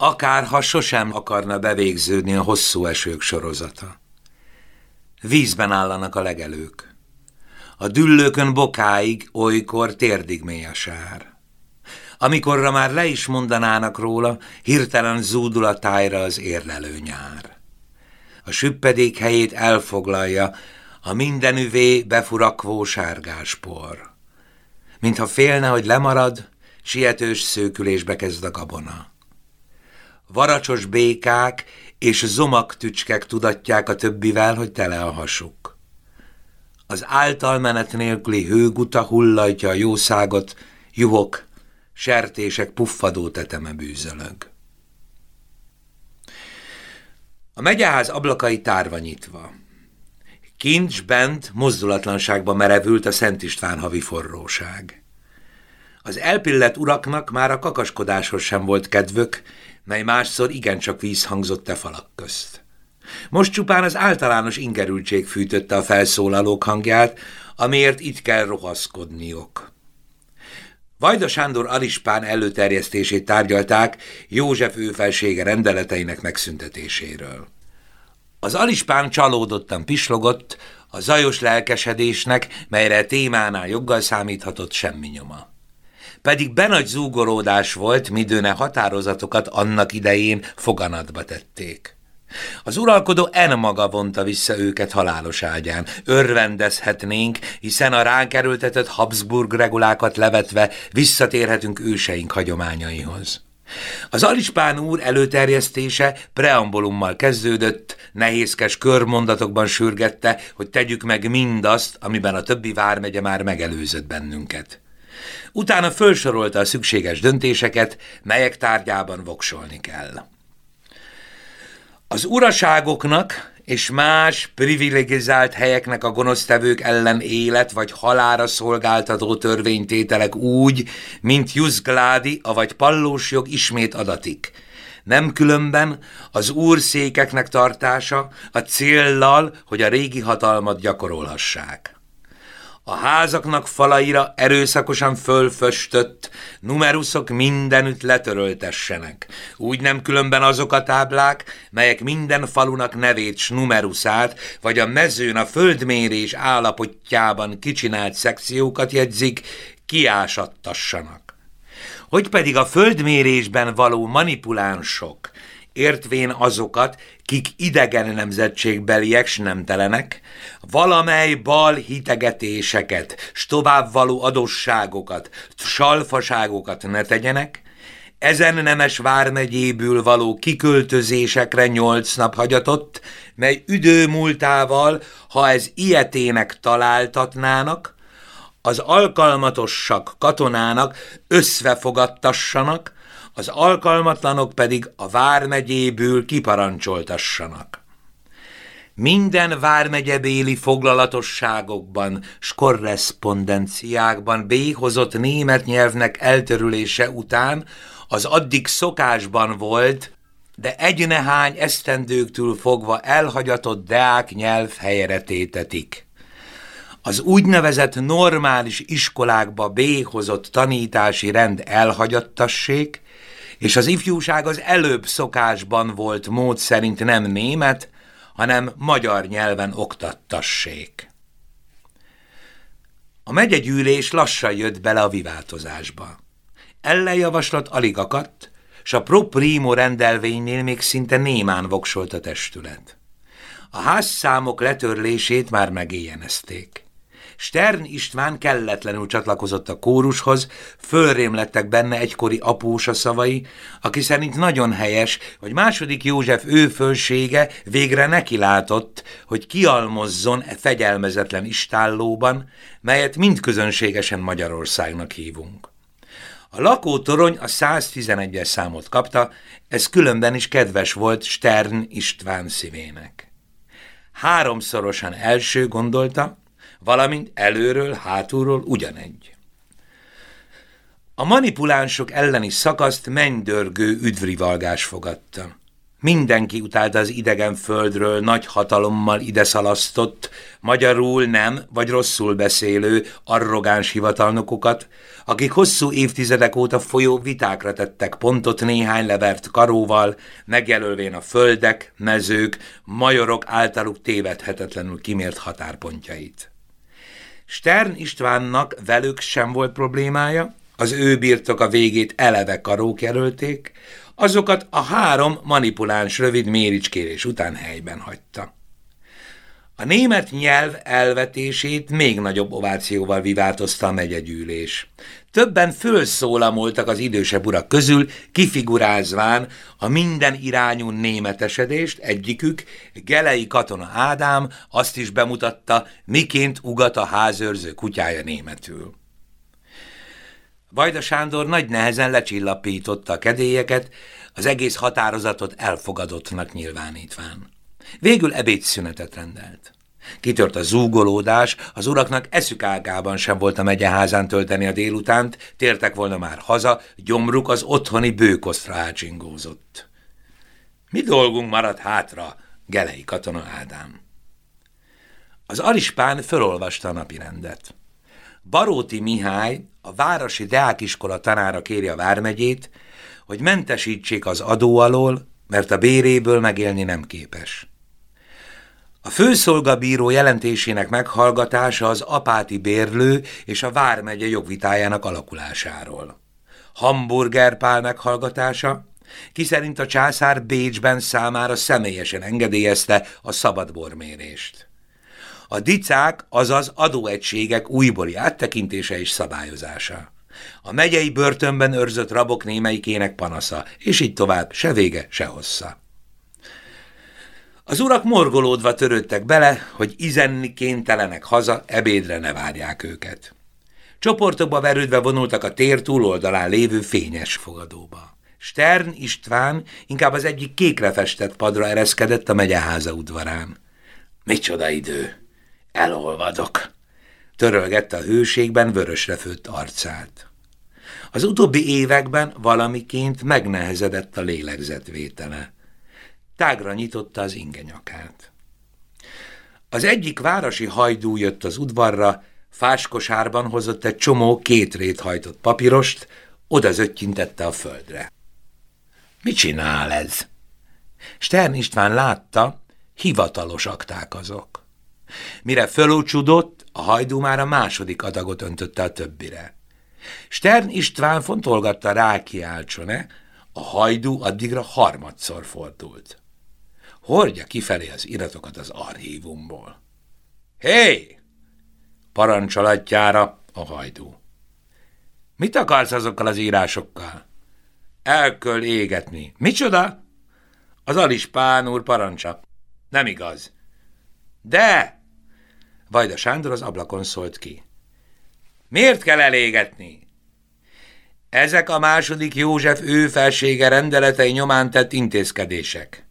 akárha sosem akarna bevégződni a hosszú esők sorozata. Vízben állanak a legelők. A düllőkön bokáig, olykor térdig mély a sár. Amikorra már le is mondanának róla, hirtelen zúdul a tájra az érlelő nyár. A süppedék helyét elfoglalja a mindenüvé befurakvó sárgáspor. Mintha félne, hogy lemarad, sietős szőkülésbe kezd a gabona. Varacsos békák és zomak tücskek tudatják a többivel, hogy tele a hasuk. Az általmenet nélküli hőguta hullajtja a jószágot, juhok, sertések puffadó teteme bűzölög. A megyeház ablakai tárva nyitva. Kincs bent mozdulatlanságba merevült a Szent István havi forróság. Az elpillet uraknak már a kakaskodáshoz sem volt kedvök, mely másszor igencsak víz hangzott e falak közt. Most csupán az általános ingerültség fűtötte a felszólalók hangját, amiért itt kell rohaszkodniok. Vajda Sándor Alispán előterjesztését tárgyalták József őfelsége rendeleteinek megszüntetéséről. Az Alispán csalódottan pislogott, a zajos lelkesedésnek, melyre témánál joggal számíthatott semmi nyoma. Pedig benagy zúgoródás volt, midőne határozatokat annak idején foganatba tették. Az uralkodó en maga vonta vissza őket halálos ágyán. Örvendezhetnénk, hiszen a ránk erőltetett Habsburg regulákat levetve visszatérhetünk őseink hagyományaihoz. Az Alispán úr előterjesztése preambulummal kezdődött, nehézkes körmondatokban sürgette, hogy tegyük meg mindazt, amiben a többi vármegye már megelőzött bennünket. Utána felsorolta a szükséges döntéseket, melyek tárgyában voksolni kell. Az uraságoknak és más privilegizált helyeknek a gonosztevők ellen élet vagy halára szolgáltató törvénytételek úgy, mint Juszgládi, avagy pallós jog ismét adatik. Nem különben az úrszékeknek tartása a céllal, hogy a régi hatalmat gyakorolhassák a házaknak falaira erőszakosan fölföstött numeruszok mindenütt letöröltessenek. Úgy nem különben azok a táblák, melyek minden falunak nevét s numeruszát, vagy a mezőn a földmérés állapotjában kicsinált szekciókat jegyzik, kiásattassanak. Hogy pedig a földmérésben való manipulánsok, értvén azokat, kik idegen nemzetségbeliek, s nemtelenek, valamely bal hitegetéseket, s továbbvaló adosságokat, salfaságokat ne tegyenek, ezen nemes vármegyéből való kiköltözésekre nyolc nap hagyatott, mely üdő múltával, ha ez ilyetének találtatnának, az alkalmatossak katonának összefogadtassanak, az alkalmatlanok pedig a vármegyéből kiparancsoltassanak. Minden vármegyebéli foglalatosságokban s korrespondenciákban béhozott német nyelvnek eltörülése után az addig szokásban volt, de egy nehány esztendőktől fogva elhagyatott deák nyelv helyre tétetik. Az úgynevezett normális iskolákba béhozott tanítási rend elhagyattassék, és az ifjúság az előbb szokásban volt mód szerint nem német, hanem magyar nyelven oktattassék. A megyegyűlés lassan jött bele a viváltozásba. Ellenjavaslat alig akadt, s a pro primo rendelvénynél még szinte némán voksolt a testület. A házszámok letörlését már megéjjenezték. Stern István kelletlenül csatlakozott a kórushoz, fölrém lettek benne egykori apósa szavai, aki szerint nagyon helyes, hogy második József ő fölsége végre nekilátott, hogy kialmozzon e fegyelmezetlen istállóban, melyet mind közönségesen Magyarországnak hívunk. A lakótorony a 111-es számot kapta, ez különben is kedves volt Stern István szívének. Háromszorosan első gondolta, valamint előről, hátulról ugyanegy. A manipulánsok elleni szakaszt mennydörgő üdvrivalgás fogadta. Mindenki utálta az idegen földről nagy hatalommal ide szalasztott, magyarul nem vagy rosszul beszélő, arrogáns hivatalnokokat, akik hosszú évtizedek óta folyó vitákra tettek pontot néhány levert karóval, megjelölvén a földek, mezők, majorok általuk tévedhetetlenül kimért határpontjait. Stern Istvánnak velük sem volt problémája, az ő birtok a végét eleve karók jelölték, azokat a három manipuláns rövid méricskérés után helyben hagyta. A német nyelv elvetését még nagyobb ovációval vivátozta a megyegyűlés. Többen fölszólamoltak az idősebb urak közül, kifigurázván a minden irányú németesedést, egyikük, Gelei katona Ádám azt is bemutatta, miként ugat a házőrző kutyája németül. Vajda Sándor nagy nehezen lecsillapította a kedélyeket, az egész határozatot elfogadottnak nyilvánítván. Végül ebédszünetet rendelt. Kitört a zúgolódás, az uraknak eszük ágában sem volt a megyeházán tölteni a délutánt, tértek volna már haza, gyomruk az otthoni bőkosztra ácsingózott. Mi dolgunk maradt hátra, Gelei katona Ádám. Az alispán fölolvasta a napirendet. Baróti Mihály, a Városi Deákiskola tanára kéri a Vármegyét, hogy mentesítsék az adó alól, mert a béréből megélni nem képes. A főszolgabíró jelentésének meghallgatása az apáti bérlő és a Vármegye jogvitájának alakulásáról. Hamburger Pál meghallgatása, ki a császár Bécsben számára személyesen engedélyezte a szabadbormérést. A dicák, azaz adóegységek újbóli áttekintése és szabályozása. A megyei börtönben őrzött rabok némelyikének panasza, és így tovább, se vége, se hossza. Az urak morgolódva törődtek bele, hogy izenni kénytelenek haza, ebédre ne várják őket. Csoportokba verődve vonultak a tér túloldalán lévő fényes fogadóba. Stern István inkább az egyik kékre festett padra ereszkedett a megyeháza udvarán. Micsoda idő! Elolvadok! Törölgette a hőségben vörösre főtt arcát. Az utóbbi években valamiként megnehezedett a lélegzetvétele. Tágra nyitotta az ingenyakát. Az egyik városi hajdú jött az udvarra, fáskosárban hozott egy csomó két hajtott papírost, oda zöttyintette a földre. Mit csinál ez? Stern István látta, hivatalos akták azok. Mire fölúcsudott, a hajdú már a második adagot öntötte a többire. Stern István fontolgatta rákiáltsone, a hajdú addigra harmadszor fordult. Hordja kifelé az iratokat az archívumból. Hé! Hey! Parancsolatjára a hajdú. Mit akarsz azokkal az írásokkal? El kell égetni. Micsoda? Az Alispán úr parancsa. Nem igaz. De! Vajda Sándor az ablakon szólt ki. Miért kell elégetni? Ezek a második József ő felsége rendeletei nyomán tett intézkedések.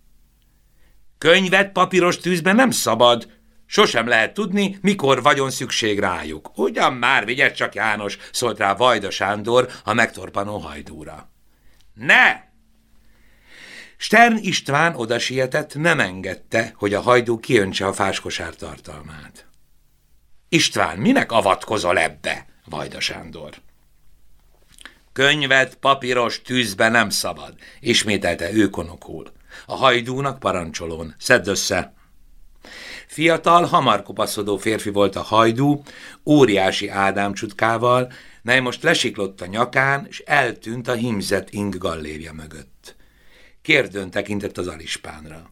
Könyvet papíros tűzben nem szabad, Sosem lehet tudni, mikor vagyon szükség rájuk. Ugyan már, vigyed csak János, szólt rá Vajda Sándor a megtorpanó hajdúra. Ne! Stern István oda sietett, nem engedte, hogy a hajdú kiöntse a fáskosár tartalmát. István, minek avatkozol ebbe? Vajda Sándor. Könyvet papíros tűzbe nem szabad, ismételte ő konokul. A hajdúnak parancsolón, szedd össze. Fiatal, hamar kopaszodó férfi volt a hajdú, óriási Ádám csutkával, mely most lesiklott a nyakán, és eltűnt a himzett ing galléria mögött. Kérdőn tekintett az alispánra.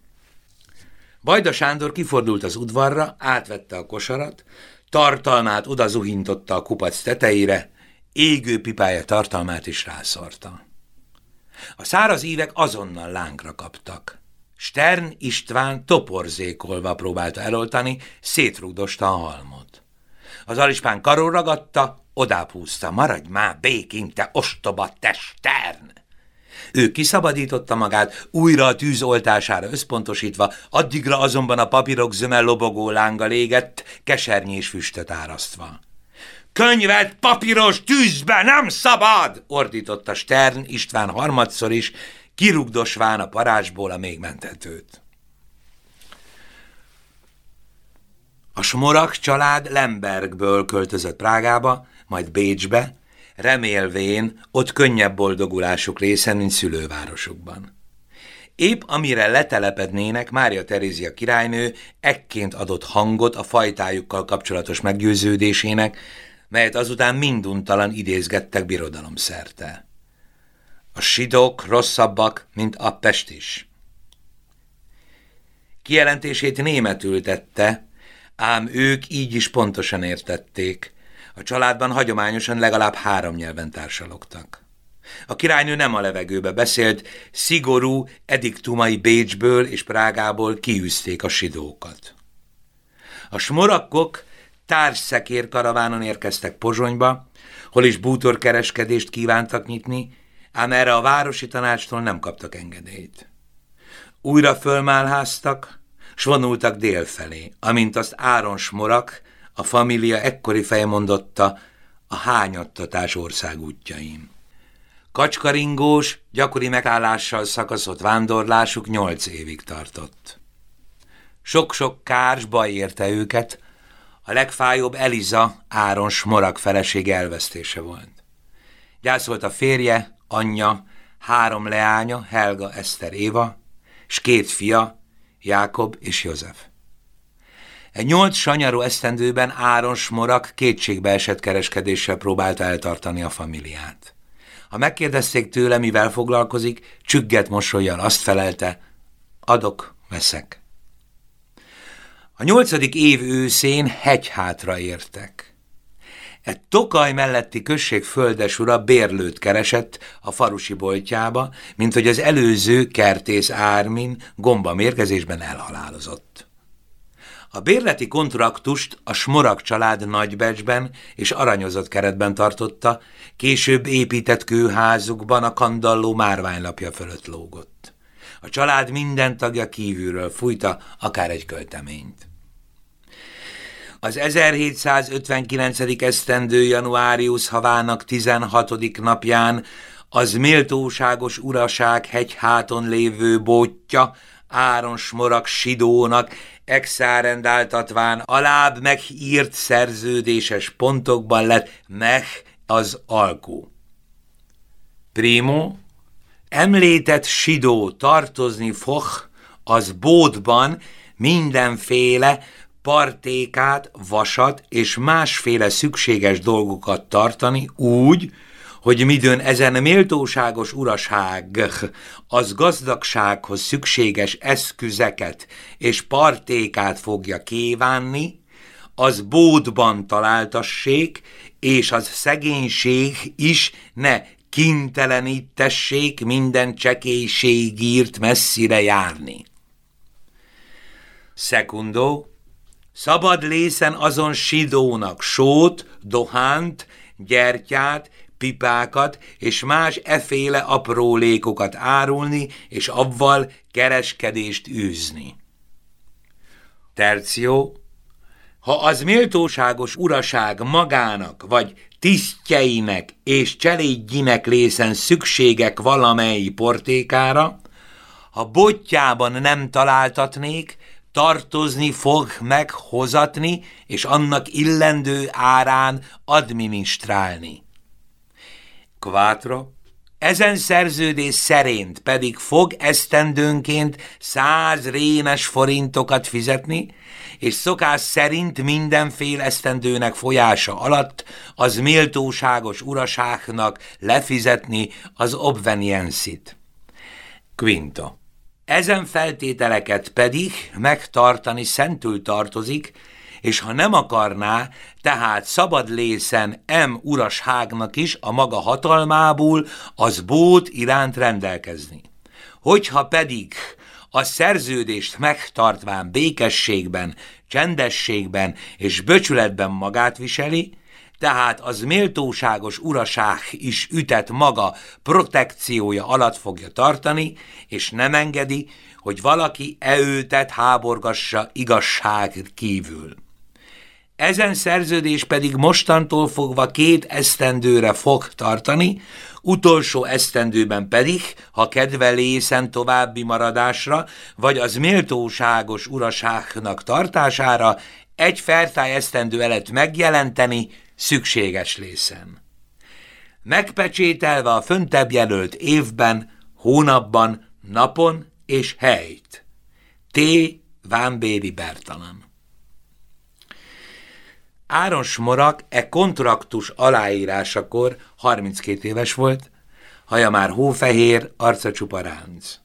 Vajda Sándor kifordult az udvarra, átvette a kosarat, tartalmát odazuhintotta a kupac tetejére, égő pipája tartalmát is rászorta. A száraz ívek azonnal lánkra kaptak. Stern István toporzékolva próbálta eloltani, szétrugdosta a halmot. Az alispán karol ragadta, odápúzta, maradj már békén, te ostoba, te Stern! Ő kiszabadította magát, újra a tűz oltására összpontosítva, addigra azonban a papírok zöme lobogó lánga légett, kesernyés füstöt árasztva. Könyvet papíros tűzbe nem szabad! ordította Stern István harmadszor is, kirugdosván a parázsból a még mentetőt. A Smorak család Lembergből költözött Prágába, majd Bécsbe, remélvén ott könnyebb boldogulásuk részen, mint szülővárosukban. Épp amire letelepednének, Mária Terézia királynő ekként adott hangot a fajtájukkal kapcsolatos meggyőződésének, melyet azután minduntalan idézgettek birodalom szerte. A sidók rosszabbak, mint a Pest is. Kijelentését németül tette, ám ők így is pontosan értették. A családban hagyományosan legalább három nyelven társalogtak. A királynő nem a levegőbe beszélt, szigorú ediktumai Bécsből és Prágából kiűzték a sidókat. A smorakkok társszekér karavánon érkeztek Pozsonyba, hol is bútorkereskedést kívántak nyitni, ám erre a városi tanácstól nem kaptak engedélyt. Újra fölmálháztak, s vonultak délfelé, amint azt Áron Smorak, a família ekkori feje mondotta, a hányattatás országútjaim. Kacskaringós, gyakori megállással szakaszott vándorlásuk nyolc évig tartott. Sok-sok kárs baj érte őket, a legfájóbb Eliza, Áron Smorak feleség elvesztése volt. Gyászolt a férje, anyja, három leánya, Helga, Eszter, Éva, s két fia, Jákob és József. Egy nyolc sanyarú esztendőben Áron Smorak kétségbe esett kereskedéssel próbálta eltartani a familiát. Ha megkérdezték tőle, mivel foglalkozik, csügget mosolyjal azt felelte, adok, veszek. A nyolcadik év őszén hegyhátra értek. Egy Tokaj melletti község földesura bérlőt keresett a farusi boltjába, mint hogy az előző kertész Ármin gomba mérgezésben elhalálozott. A bérleti kontraktust a Smorak család Nagybecsben és aranyozott keretben tartotta, később épített kőházukban a kandalló márványlapja fölött lógott. A család minden tagja kívülről fújta akár egy költeményt. Az 1759. esztendő januárius havának 16. napján az méltóságos uraság hegyháton lévő bótja Áron Smorak Sidónak exárendáltatván alább megírt szerződéses pontokban lett meh az alkú. Primo, említett Sidó tartozni fog az bódban mindenféle partékát, vasat és másféle szükséges dolgokat tartani úgy, hogy midőn ezen méltóságos uraság az gazdagsághoz szükséges eszközeket és partékát fogja kívánni, az bódban találtassék, és az szegénység is ne kintelenítessék minden csekélységírt messzire járni. Szekundó, szabad lészen azon sidónak sót, dohánt, gyertyát, pipákat és más eféle aprólékokat árulni, és avval kereskedést űzni. Terció, ha az méltóságos uraság magának, vagy tisztjeinek és cselédjinek lészen szükségek valamely portékára, ha botjában nem találtatnék, tartozni fog meghozatni, és annak illendő árán adminisztrálni. Quattro. Ezen szerződés szerint pedig fog esztendőnként száz rémes forintokat fizetni, és szokás szerint mindenféle esztendőnek folyása alatt az méltóságos uraságnak lefizetni az obvenienszit. Quinto. Ezen feltételeket pedig megtartani szentül tartozik, és ha nem akarná, tehát szabad lészen M urashágnak is a maga hatalmából az bót iránt rendelkezni. Hogyha pedig a szerződést megtartván békességben, csendességben és böcsületben magát viseli, tehát az méltóságos uraság is ütet maga protekciója alatt fogja tartani, és nem engedi, hogy valaki e őtet háborgassa igazság kívül. Ezen szerződés pedig mostantól fogva két esztendőre fog tartani, utolsó esztendőben pedig, ha kedvelészen további maradásra, vagy az méltóságos uraságnak tartására egy fertály esztendő előtt megjelenteni szükséges lészen. Megpecsételve a föntebb jelölt évben, hónapban, napon és helyt. T. Vámbéri Bertalan Áron Smorak e kontraktus aláírásakor 32 éves volt, haja már hófehér, arca csupa ránc.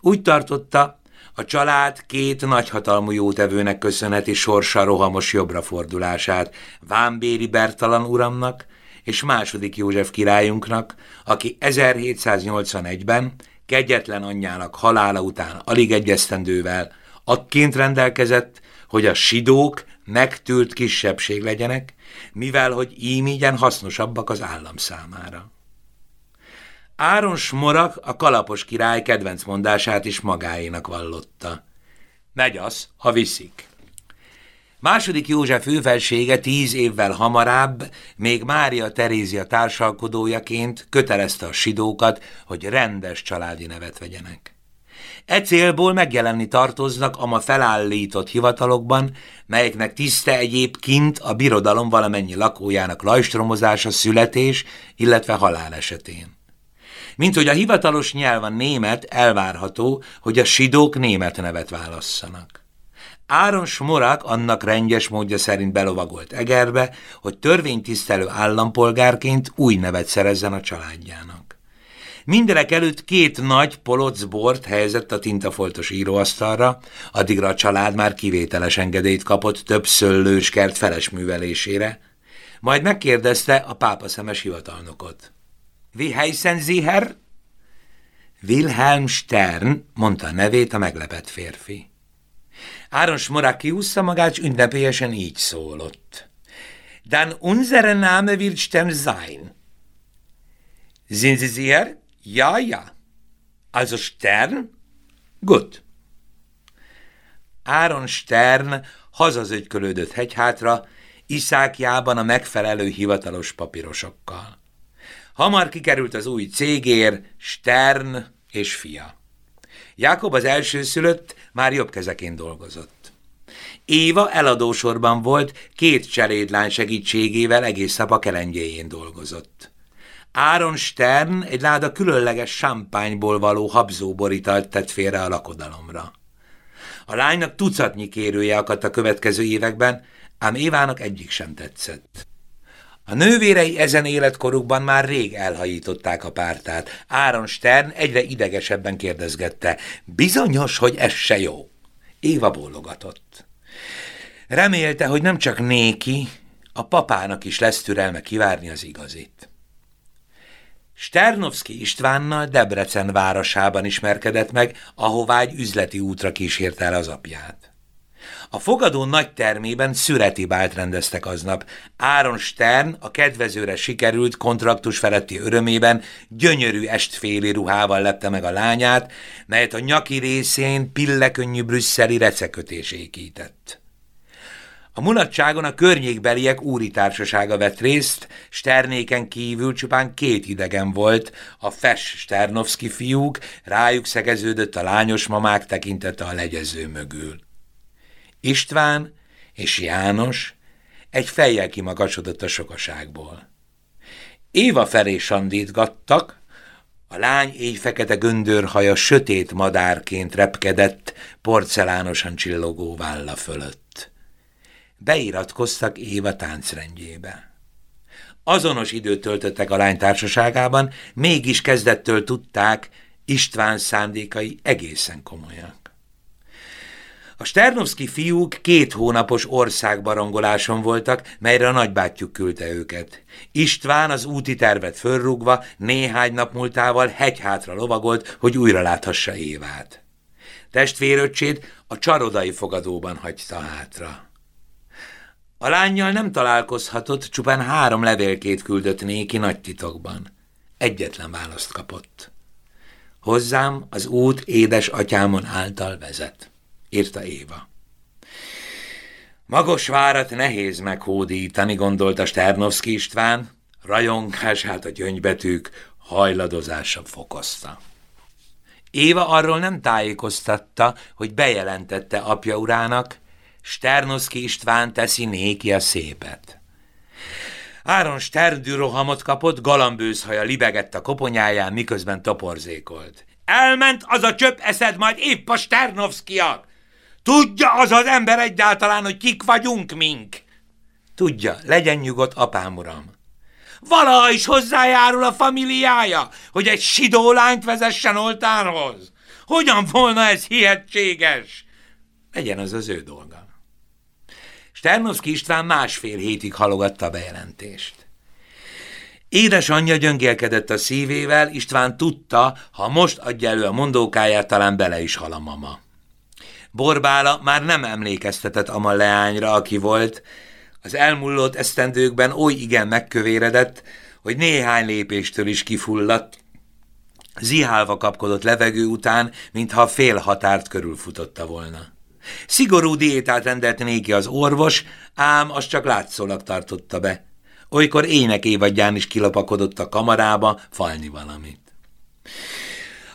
Úgy tartotta, a család két nagyhatalmú jótevőnek köszönheti sorsa rohamos jobbrafordulását, Vámbéri Bertalan uramnak és második József királyunknak, aki 1781-ben kegyetlen anyjának halála után alig egyesztendővel akként rendelkezett, hogy a sidók megtűrt kisebbség legyenek, mivel hogy ímígyen hasznosabbak az állam számára. Áron Smorak a kalapos király kedvenc mondását is magáénak vallotta. Megy az, ha viszik. Második József őfelsége tíz évvel hamarabb, még Mária Terézia társalkodójaként kötelezte a sidókat, hogy rendes családi nevet vegyenek. E célból megjelenni tartoznak a ma felállított hivatalokban, melyeknek tiszte egyébként a birodalom valamennyi lakójának lajstromozása születés, illetve halál esetén. Mint hogy a hivatalos nyelv a német, elvárható, hogy a sidók német nevet válasszanak. Áron Smorak annak rendjes módja szerint belovagolt Egerbe, hogy törvénytisztelő állampolgárként új nevet szerezzen a családjának. Mindenek előtt két nagy polocbort helyezett a tintafoltos íróasztalra, addigra a család már kivételes engedélyt kapott több szöllőskert feles művelésére, majd megkérdezte a pápa szemes hivatalnokot. Wie heißen Sie, Herr? Wilhelm Stern, mondta a nevét a meglepett férfi. Áron Smorák kiúszta magát, ünnepélyesen így szólott. Dan unsere Name wird Stern sein. Sind Sie sicher? Ja, ja. Also Stern? Gut. Áron Stern hazazögykölődött hegyhátra, iszákjában a megfelelő hivatalos papírosokkal. Hamar kikerült az új cégér, Stern és fia. Jákob az elsőszülött már jobb kezeként dolgozott. Éva eladósorban volt, két cselédlány segítségével egész nap a kelengyéjén dolgozott. Áron Stern egy láda különleges sampányból való habzóborítalt tett félre a lakodalomra. A lánynak tucatnyi kérője akadt a következő években, ám Évának egyik sem tetszett. A nővérei ezen életkorukban már rég elhajították a pártát. Áron Stern egyre idegesebben kérdezgette. Bizonyos, hogy ez se jó. Éva bólogatott. Remélte, hogy nem csak néki, a papának is lesz türelme kivárni az igazit. Sternovszki Istvánnal Debrecen városában ismerkedett meg, ahová egy üzleti útra kísérte el az apját. A fogadó nagy termében szüreti bált rendeztek aznap. Áron Stern a kedvezőre sikerült kontraktus feletti örömében gyönyörű estféli ruhával lepte meg a lányát, melyet a nyaki részén pillekönnyű brüsszeli recekötés ékített. A mulatságon a környékbeliek úri társasága vett részt, Sternéken kívül csupán két idegen volt, a Fes Sternovszki fiúk, rájuk szegeződött a lányos mamák tekintete a legyező mögül. István és János egy fejjel kimagasodott a sokaságból. Éva felé sandítgattak, a lány éjfekete göndörhaja sötét madárként repkedett, porcelánosan csillogó válla fölött. Beiratkoztak Éva táncrendjébe. Azonos időt töltöttek a lány társaságában, mégis kezdettől tudták, István szándékai egészen komolyak. A Sternovszki fiúk két hónapos országbarangoláson voltak, melyre a nagybátyjuk küldte őket. István az úti tervet fölrúgva néhány nap múltával hegyhátra lovagolt, hogy újra láthassa Évát. Testvéröccsét a csarodai fogadóban hagyta hátra. A lányjal nem találkozhatott, csupán három levélkét küldött néki nagy titokban. Egyetlen választ kapott. Hozzám az út édes atyámon által vezet írta Éva. Magosvárat nehéz meghódítani, gondolta Sternovszki István, rajongását a gyöngybetűk hajladozása fokozta. Éva arról nem tájékoztatta, hogy bejelentette apja urának, Sternoszki István teszi néki a szépet. Áron Sterndű rohamot kapott, galambőzhaja libegett a koponyáján, miközben toporzékolt. Elment az a csöp eszed majd épp a Sternovszkiak! Tudja az az ember egyáltalán, hogy kik vagyunk mink? Tudja, legyen nyugodt, apám uram. Valaha is hozzájárul a familiája, hogy egy sidó lányt vezessen oltárhoz. Hogyan volna ez hihetséges? Legyen az az ő dolga. Sternovszki István másfél hétig halogatta a bejelentést. Édesanyja gyöngélkedett a szívével, István tudta, ha most adja elő a mondókáját, talán bele is hal a mama. Borbála már nem emlékeztetett Ama leányra, aki volt, az elmullott esztendőkben oly igen megkövéredett, hogy néhány lépéstől is kifulladt, zihálva kapkodott levegő után, mintha fél határt körülfutotta volna. Szigorú diétát rendelt néki az orvos, ám az csak látszólag tartotta be. Olykor ének évadján is kilopakodott a kamarába falni valamit.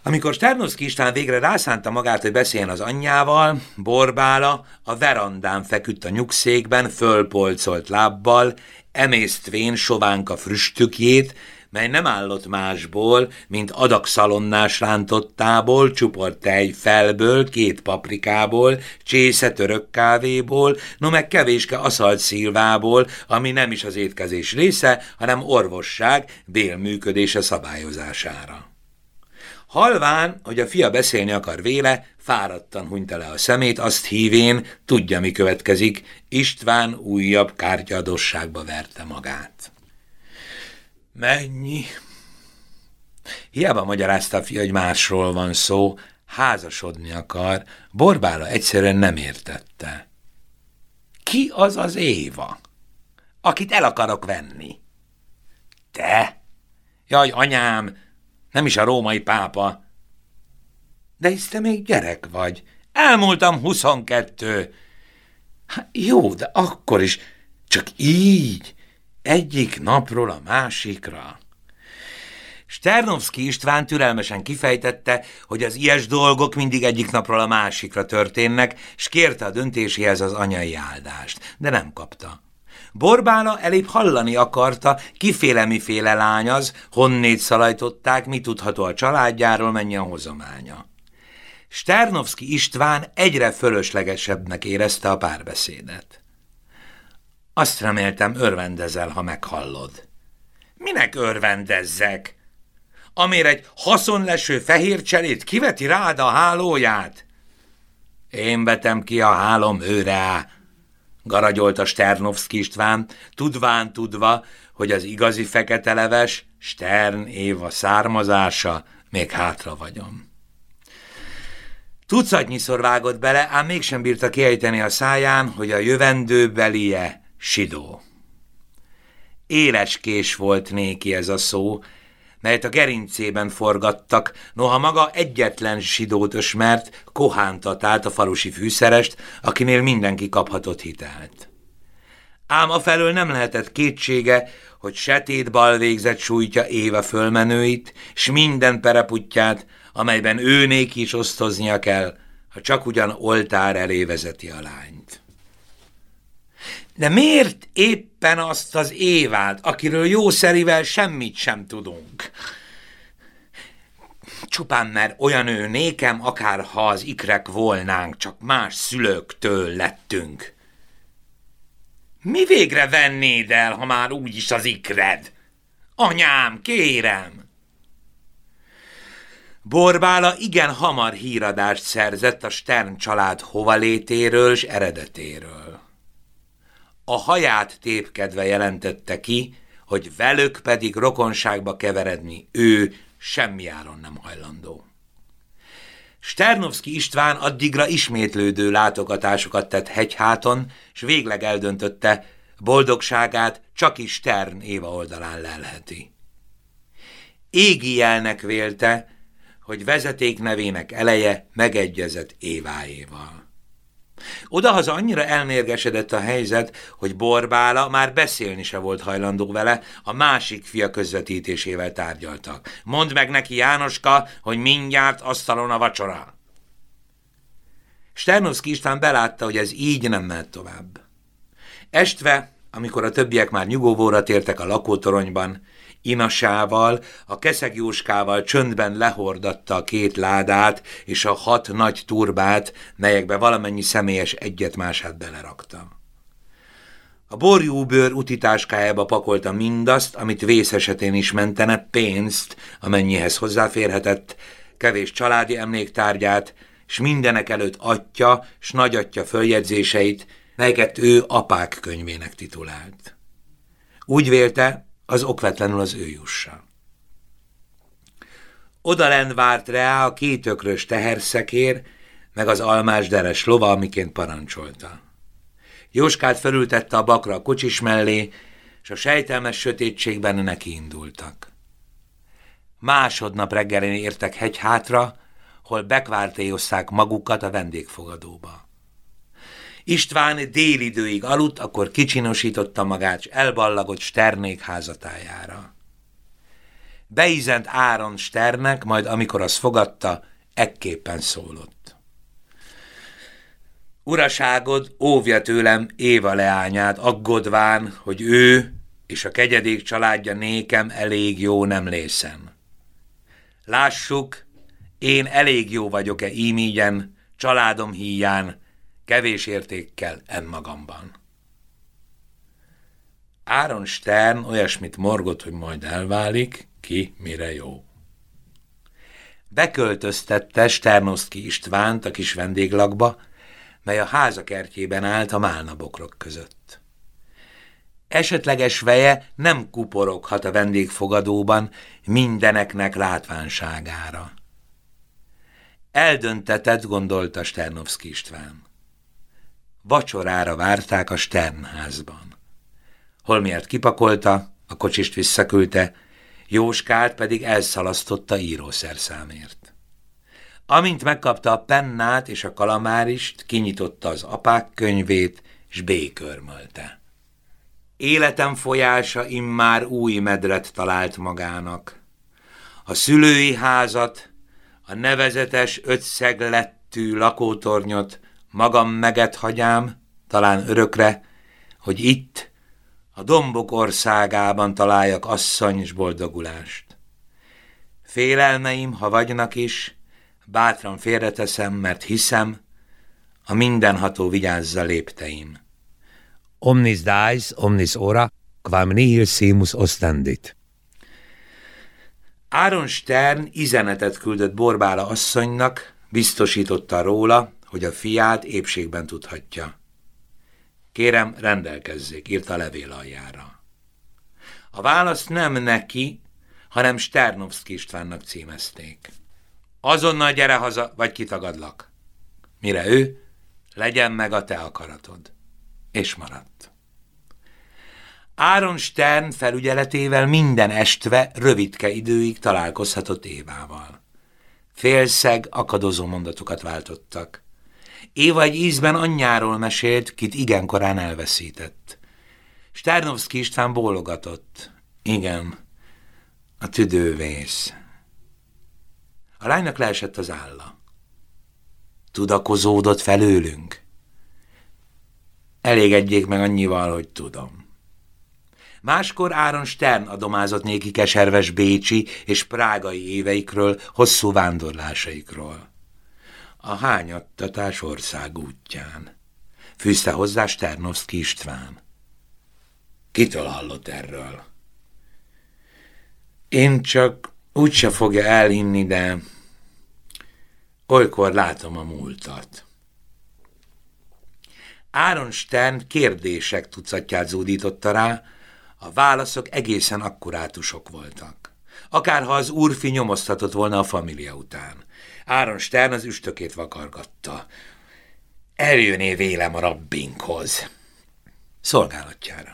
Amikor Sternovszki István végre rászánta magát, hogy beszéljen az anyjával, Borbála a verandán feküdt a nyugszékben, fölpolcolt lábbal, emésztvén sovánka früstükjét, mely nem állott másból, mint adakszalonnás rántottából, csuport tej felből, két paprikából, csésze török kávéból, no meg kevéske aszalt szilvából, ami nem is az étkezés része, hanem orvosság bélműködése szabályozására. Halván, hogy a fia beszélni akar véle, fáradtan hunyta le a szemét, azt hívén, tudja, mi következik, István újabb kártyadosságba verte magát. Mennyi? Hiába magyarázta a fia, hogy másról van szó, házasodni akar, Borbála egyszerűen nem értette. Ki az az Éva, akit el akarok venni? Te? Jaj, anyám, nem is a római pápa. De hisz te még gyerek vagy. Elmúltam huszonkettő. Hát jó, de akkor is csak így, egyik napról a másikra. Sternovszki István türelmesen kifejtette, hogy az ilyes dolgok mindig egyik napról a másikra történnek, s kérte a döntéséhez az anyai áldást, de nem kapta. Borbála elébb hallani akarta, kiféle miféle lány az, honnét szalajtották, mi tudható a családjáról, mennyi a hozománya. Sternovszki István egyre fölöslegesebbnek érezte a párbeszédet. Azt reméltem, örvendezel, ha meghallod. Minek örvendezzek? Amért egy haszonleső fehér cserét kiveti rád a hálóját? Én betem ki a hálom őre, a Sternovszki István, tudván tudva, hogy az igazi fekete leves, Stern Éva származása még hátra vagyom. Tucatnyiszor vágott bele, ám mégsem bírta kiejteni a száján, hogy a jövendőbelie Sidó. Éleskés volt néki ez a szó, melyet a gerincében forgattak, noha maga egyetlen sidót ösmert, kohántatált a falusi fűszerest, akinél mindenki kaphatott hitelt. Ám afelől nem lehetett kétsége, hogy setét bal végzett sújtja Éva fölmenőit, s minden pereputját, amelyben ő néki is osztoznia kell, ha csak ugyan oltár elé vezeti a lányt. De miért éppen azt az Évát, akiről jószerivel semmit sem tudunk? Csupán mert olyan ő nékem, akár ha az ikrek volnánk, csak más szülőktől lettünk. Mi végre vennéd el, ha már úgyis az ikred? Anyám, kérem! Borbála igen hamar híradást szerzett a Stern család hovalétéről és eredetéről a haját tépkedve jelentette ki, hogy velük pedig rokonságba keveredni ő semmi nem hajlandó. Sternovszki István addigra ismétlődő látogatásokat tett hegyháton, és végleg eldöntötte, boldogságát csak is Stern Éva oldalán lelheti. Égi jelnek vélte, hogy vezeték nevének eleje megegyezett Éváéval. Odahaza annyira elmérgesedett a helyzet, hogy Borbála már beszélni se volt hajlandó vele, a másik fia közvetítésével tárgyaltak. Mondd meg neki, Jánoska, hogy mindjárt asztalon a vacsora. Sternovszki István belátta, hogy ez így nem mehet tovább. Estve, amikor a többiek már nyugovóra tértek a lakótoronyban, Inasával, a Keszeg Jóskával csöndben lehordatta a két ládát és a hat nagy turbát, melyekbe valamennyi személyes egyet-mását belerakta. A borjúbőr utitáskájába pakolta mindazt, amit vész esetén is mentene, pénzt, amennyihez hozzáférhetett, kevés családi emléktárgyát, s mindenek előtt atya s nagyatya följegyzéseit, melyeket ő apák könyvének titulált. Úgy vélte, az okvetlenül az ő jussa. Odalen várt rá a kétökrös teherszekér, meg az almás deres lova, amiként parancsolta. Jóskát felültette a bakra a kocsis mellé, és a sejtelmes sötétségben neki indultak. Másodnap reggelén értek hegy hátra, hol bekvártéosszák magukat a vendégfogadóba. István délidőig aludt, akkor kicsinosította magát, és elballagott Sternék házatájára. Beizent Áron Sternek, majd amikor az fogadta, ekképpen szólott. Uraságod óvja tőlem Éva leányát, aggodván, hogy ő és a kegyedék családja nékem elég jó nem lészen. Lássuk, én elég jó vagyok-e ímígyen, családom híján, kevés értékkel enmagamban. Áron Stern olyasmit morgott, hogy majd elválik, ki mire jó. Beköltöztette Sternoszki Istvánt a kis vendéglakba, mely a házakertjében állt a málnabokrok között. Esetleges veje nem kuporoghat a vendégfogadóban mindeneknek látvánságára. Eldöntetett, gondolta Sternovszki István. Vacsorára várták a Sternházban. Holmiért kipakolta, a kocsist visszaküldte, Jóskát pedig elszalasztotta írószerszámért. Amint megkapta a pennát és a kalamárist, kinyitotta az apák könyvét, s békörmölte. Életem folyása immár új medret talált magának. A szülői házat, a nevezetes ötszeglettű lakótornyot magam meget hagyám, talán örökre, hogy itt, a dombok országában találjak asszony és boldogulást. Félelmeim, ha vagynak is, bátran félreteszem, mert hiszem, a mindenható vigyázza lépteim. Omnis dies, omnis ora, quam nihil simus ostendit. Áron Stern izenetet küldött Borbála asszonynak, biztosította róla, hogy a fiát épségben tudhatja. Kérem, rendelkezzék, írta a levél aljára. A választ nem neki, hanem Sternovszki Istvánnak címezték. Azonnal gyere haza, vagy kitagadlak. Mire ő, legyen meg a te akaratod. És maradt. Áron Stern felügyeletével minden estve rövidke időig találkozhatott Évával. Félszeg, akadozó mondatokat váltottak. Éva egy ízben anyjáról mesélt, kit igen korán elveszített. Sternovszki István bólogatott. Igen, a tüdővész. A lánynak leesett az álla. Tudakozódott felőlünk. Elégedjék meg annyival, hogy tudom. Máskor Áron Stern adomázott néki keserves bécsi és prágai éveikről, hosszú vándorlásaikról a hányattatás ország útján. Fűzte hozzá Sternovszki István. Kitől hallott erről? Én csak úgyse fogja elinni, de olykor látom a múltat. Áron Stern kérdések tucatját zúdította rá, a válaszok egészen akkurátusok voltak. Akárha az úrfi nyomoztatott volna a família után. Áron Stern az üstökét vakargatta. Eljönné vélem a rabbinkhoz. Szolgálatjára.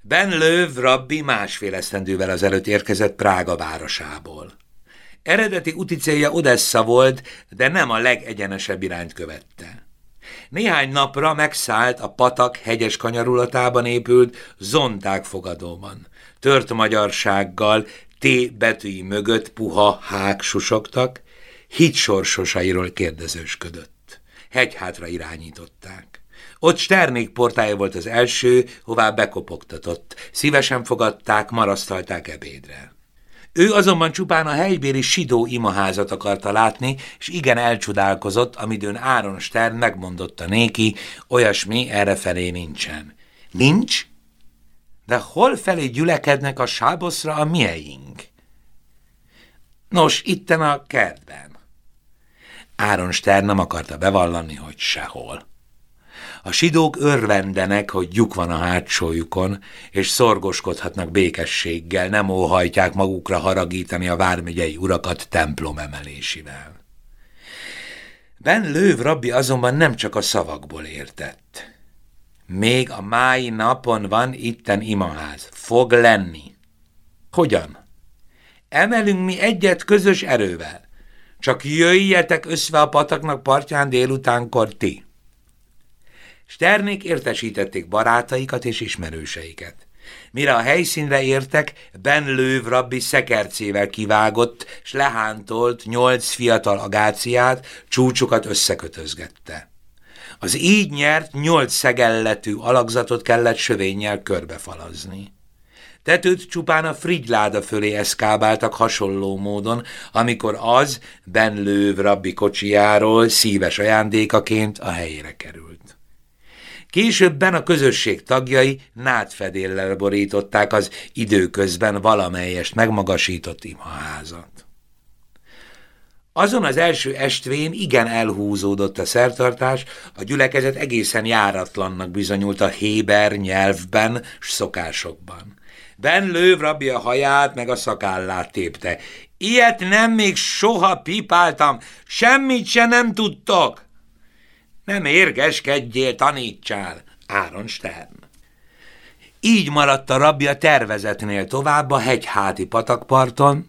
Ben Löv rabbi másfél esztendővel előtt érkezett Prága városából. Eredeti úti Odessa volt, de nem a legegyenesebb irányt követte. Néhány napra megszállt a patak hegyes kanyarulatában épült Zonták fogadóban. Tört magyarsággal, T betűi mögött puha hák susogtak, hitsorsosairól kérdezősködött. Hegyhátra irányították. Ott Sternék portája volt az első, hová bekopogtatott. Szívesen fogadták, marasztalták ebédre. Ő azonban csupán a helybéli Sidó imaházat akarta látni, és igen elcsodálkozott, amidőn Áron Stern megmondotta néki, olyasmi errefelé nincsen. Nincs? De hol felé gyülekednek a sáboszra a mieink? Nos, itten a kertben. Áron Stern nem akarta bevallani, hogy sehol. A sidók örvendenek, hogy lyuk van a hátsójukon, és szorgoskodhatnak békességgel, nem óhajtják magukra haragítani a vármegyei urakat templom emelésével. Ben Lőv rabbi azonban nem csak a szavakból értett. Még a mái napon van itten imaház. Fog lenni. Hogyan? Emelünk mi egyet közös erővel. Csak jöjjetek össze a pataknak partján délutánkor ti. Sternék értesítették barátaikat és ismerőseiket. Mire a helyszínre értek, Ben Lőv rabbi szekercével kivágott, s lehántolt nyolc fiatal agáciát, csúcsokat összekötözgette. Az így nyert nyolc szegelletű alakzatot kellett sövénnyel körbefalazni. Tetőt csupán a frigyláda fölé eszkábáltak hasonló módon, amikor az Ben Lőv rabbi kocsijáról szíves ajándékaként a helyére került. Későbben a közösség tagjai nádfedéllel borították az időközben valamelyest megmagasított imaházat. Azon az első estvén igen elhúzódott a szertartás, a gyülekezet egészen járatlannak bizonyult a héber nyelvben s szokásokban. Ben Lőv rabbi a haját meg a szakállát tépte. Ilyet nem még soha pipáltam, semmit se nem tudtok. Nem érgeskedjél, tanítsál, Áron Stern. Így maradt a rabbi a tervezetnél tovább a hegyháti patakparton,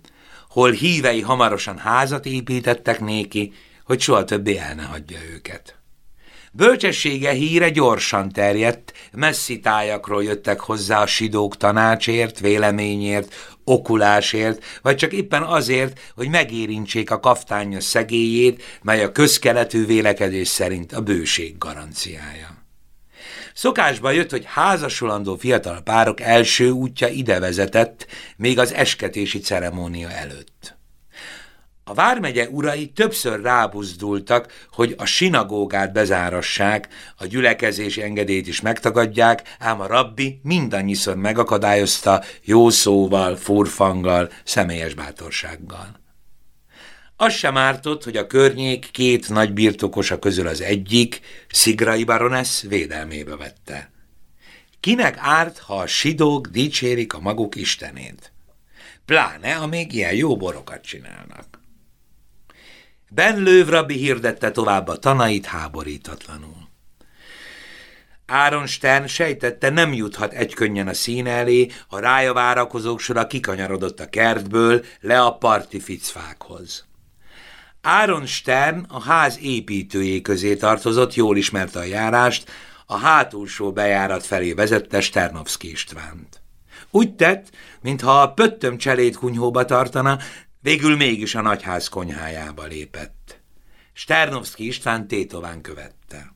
hol hívei hamarosan házat építettek néki, hogy soha többé el ne hagyja őket. Bölcsessége híre gyorsan terjedt, messzi tájakról jöttek hozzá a sidók tanácsért, véleményért, okulásért, vagy csak éppen azért, hogy megérintsék a kaftánya szegélyét, mely a közkeletű vélekedés szerint a bőség garanciája. Szokásba jött, hogy házasulandó fiatal párok első útja ide vezetett, még az esketési ceremónia előtt. A vármegye urai többször rábuzdultak, hogy a sinagógát bezárassák, a gyülekezési engedélyt is megtagadják, ám a rabbi mindannyiszor megakadályozta jó szóval, furfanggal, személyes bátorsággal. Az sem ártott, hogy a környék két nagy birtokosa közül az egyik, Szigrai baronesz védelmébe vette. Kinek árt, ha a sidók dicsérik a maguk istenét? Pláne, amíg ilyen jó borokat csinálnak. Ben Lőv rabbi hirdette tovább a tanait háborítatlanul. Áron Stern sejtette, nem juthat egykönnyen a szín elé, a rája várakozók sora kikanyarodott a kertből le a parti ficfákhoz. Áron Stern a ház építőjé közé tartozott, jól ismerte a járást, a hátulsó bejárat felé vezette Sternovszki Istvánt. Úgy tett, mintha a pöttöm cselét kunyhóba tartana, végül mégis a nagyház konyhájába lépett. Sternovszki István tétován követte.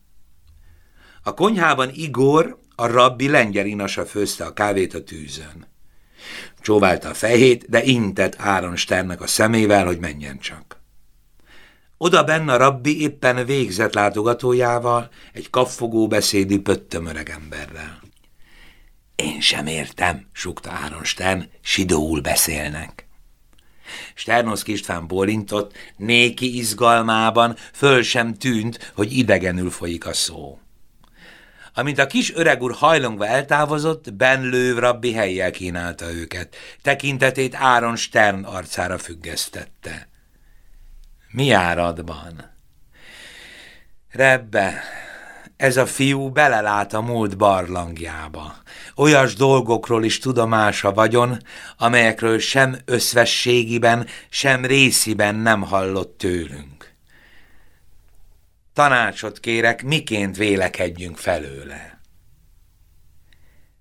A konyhában Igor, a rabbi lengyel inasa főzte a kávét a tűzön. Csóválta a fejét, de intett Áron Sternnek a szemével, hogy menjen csak. Oda benne a rabbi éppen végzett látogatójával, egy kaffogó beszédű pöttöm emberrel. Én sem értem, sukta Áron Stern, sidóul beszélnek. Sternoszki István bólintott, néki izgalmában föl sem tűnt, hogy idegenül folyik a szó. Amint a kis öreg úr hajlongva eltávozott, Ben Lőv rabbi helyjel kínálta őket. Tekintetét Áron Stern arcára függesztette. Mi áradban? Rebbe, Ez a fiú belelát a múlt barlangjába. Olyas dolgokról is tudomása vagyon, amelyekről sem összvességiben, sem résziben nem hallott tőlünk. Tanácsot kérek, miként vélekedjünk felőle.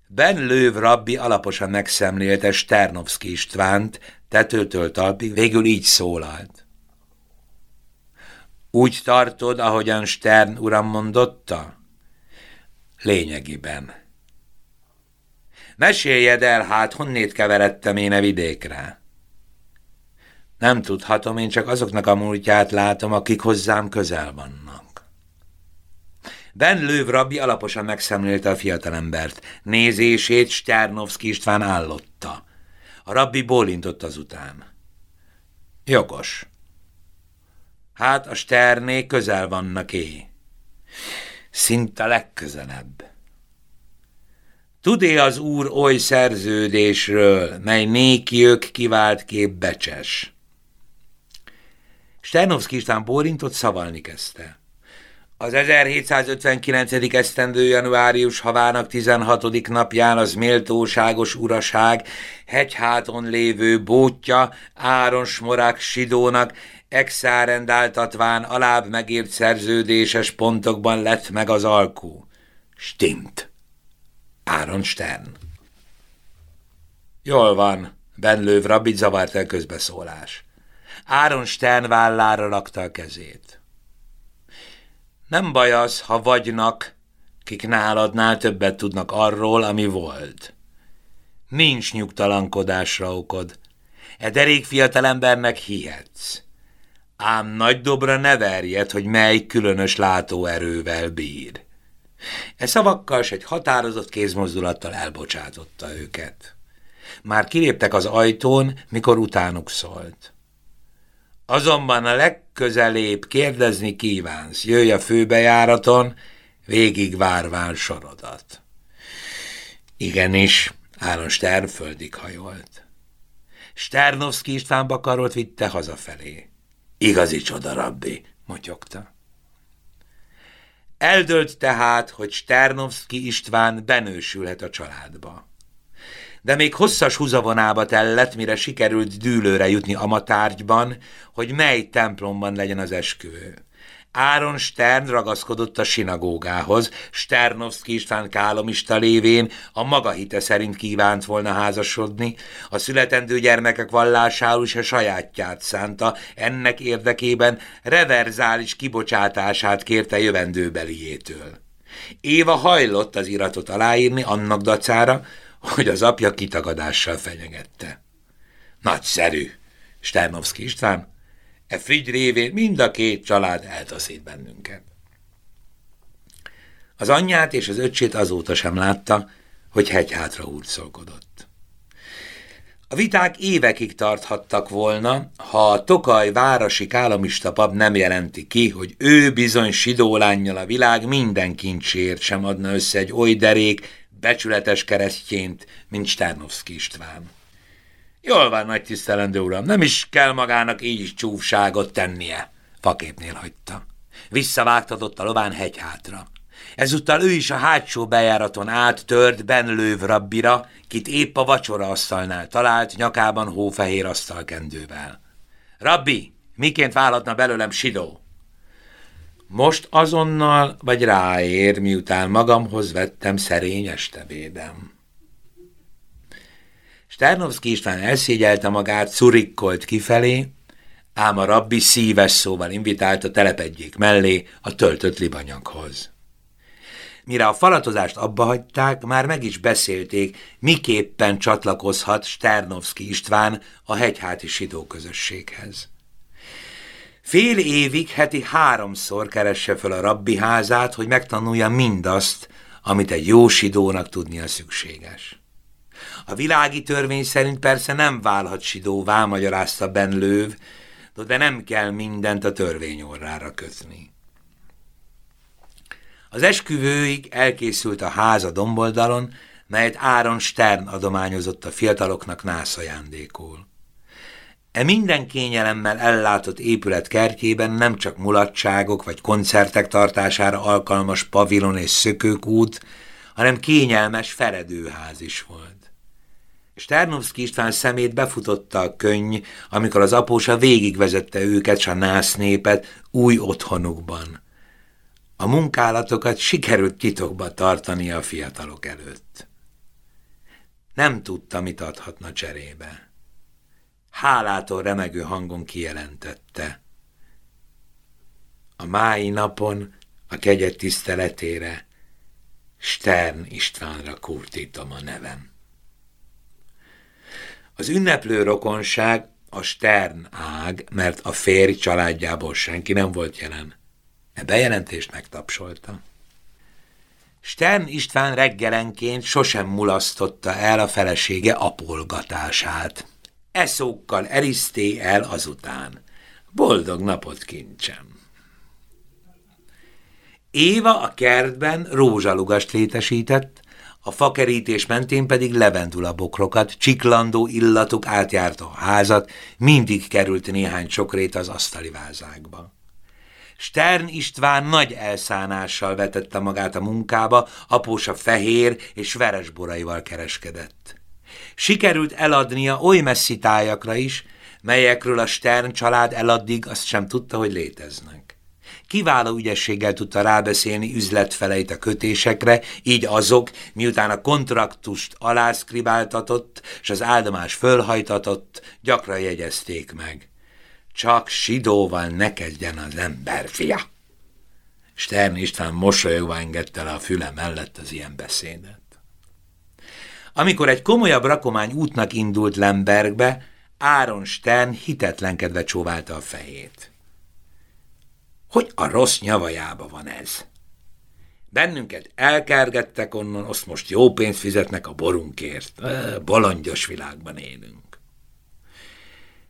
Ben Lőv rabbi alaposan megszemlélte Sternovszki Istvánt, tetőtől talpig, végül így szólalt. Úgy tartod, ahogyan Stern uram mondotta? Lényegiben. Meséljed el, hát honnét keveredtem én a vidékre? Nem tudhatom, én csak azoknak a múltját látom, akik hozzám közel vannak. Ben Lőv rabbi alaposan megszemlélte a fiatalembert. Nézését Sternovszki István állotta. A rabbi bólintott azután. Jogos. Hát a sterné közel vannak é. Szinte legközelebb. Tudé az úr oly szerződésről, mely néki ők kivált kép becses? Sternovszki István bólintott szavalni kezdte. Az 1759. esztendő januárius havának 16. napján az méltóságos uraság hegyháton lévő bótja Áron Smorák Sidónak exárendáltatván alább megírt szerződéses pontokban lett meg az alkú. Stimmt. Áron Stern. Jól van, Benlőv rabbit zavart el közbeszólás. Áron Stern vállára rakta a kezét. Nem baj az, ha vagynak, kik náladnál többet tudnak arról, ami volt. Nincs nyugtalankodásra okod. E derék fiatalembernek hihetsz. Ám nagy dobra ne verjed, hogy mely különös látóerővel bír. E szavakkal s egy határozott kézmozdulattal elbocsátotta őket. Már kiléptek az ajtón, mikor utánuk szólt. Azonban a legközelébb kérdezni kívánsz, jöjj a főbejáraton, végig várván sorodat. Igenis, Áron Stern földig hajolt. Sternovszki István bakarolt vitte hazafelé. Igazi csoda, rabbi, motyogta. Eldölt tehát, hogy Sternovszki István benősülhet a családba. De még hosszas húzavonába tellett, mire sikerült dűlőre jutni amatárgyban, hogy mely templomban legyen az esküvő. Áron Stern ragaszkodott a sinagógához, Sternovszki István kálomista lévén a maga hite szerint kívánt volna házasodni, a születendő gyermekek vallásául is a sajátját szánta, ennek érdekében reverzális kibocsátását kérte jövendőbeliétől. Éva hajlott az iratot aláírni annak dacára, hogy az apja kitagadással fenyegette. Nagyszerű, Sternovszki István, E frigy révén mind a két család eltaszít bennünket. Az anyját és az öcsét azóta sem látta, hogy hegyhátra hurcolkodott. A viták évekig tarthattak volna, ha a Tokaj városi kálomista pap nem jelenti ki, hogy ő bizony sidólánnyal a világ minden kincsért sem adna össze egy oly derék, becsületes keresztjént, mint Stárnovszki István. Jól van, nagy tisztelendő uram, nem is kell magának így is csúfságot tennie. Faképnél hagyta. Visszavágtatott a lován hegyhátra. Ezúttal ő is a hátsó bejáraton át tört Benlőv rabbira, kit épp a vacsora asztalnál talált, nyakában hófehér asztalkendővel. Rabbi, miként válhatna belőlem sidó? Most azonnal vagy ráér, miután magamhoz vettem szerény estebédem. Sternovszki István elszégyelte magát, szurikkolt kifelé, ám a rabbi szíves szóval invitálta telepedjék mellé a töltött libanyaghoz. Mire a falatozást abba hagyták, már meg is beszélték, miképpen csatlakozhat Sternovszki István a hegyháti sidó közösséghez. Fél évig heti háromszor keresse fel a rabbi házát, hogy megtanulja mindazt, amit egy jó sidónak tudnia szükséges. A világi törvény szerint persze nem válhat sidóvá, magyarázta Ben Lőv, de nem kell mindent a törvény orrára kötni. Az esküvőig elkészült a ház a domboldalon, melyet Áron Stern adományozott a fiataloknak nász ajándékul. E minden kényelemmel ellátott épület kertjében nem csak mulatságok vagy koncertek tartására alkalmas pavilon és szökőkút, hanem kényelmes feredőház is volt. Sternovszki István szemét befutotta a könny, amikor az apósa végigvezette őket, s a nász népet új otthonukban. A munkálatokat sikerült titokba tartani a fiatalok előtt. Nem tudta, mit adhatna cserébe. Hálától remegő hangon kijelentette. A mái napon a kegyet tiszteletére Stern Istvánra kurtítom a nevem. Az ünneplő rokonság a Stern ág, mert a férj családjából senki nem volt jelen. E bejelentést megtapsolta. Stern István reggelenként sosem mulasztotta el a felesége apolgatását. Eszókkal eriszté el azután. Boldog napot kincsem! Éva a kertben rózsalugast létesített, a fakerítés mentén pedig levendula bokrokat, csiklandó illatok átjárta a házat, mindig került néhány csokrét az asztali vázákba. Stern István nagy elszánással vetette magát a munkába, apósa fehér és veres boraival kereskedett. Sikerült eladnia oly messzi tájakra is, melyekről a Stern család eladdig azt sem tudta, hogy léteznek. Kiváló ügyességgel tudta rábeszélni üzletfeleit a kötésekre, így azok, miután a kontraktust alászkribáltatott, és az áldomás fölhajtatott, gyakran jegyezték meg. Csak sidóval ne kezdjen az ember, fia! Stern István mosolyogva engedte le a füle mellett az ilyen beszédet. Amikor egy komolyabb rakomány útnak indult Lembergbe, Áron Stern hitetlenkedve csóválta a fejét. Hogy a rossz nyavajába van ez? Bennünket elkergettek onnan, azt most jó pénzt fizetnek a borunkért. Bolongyos világban élünk.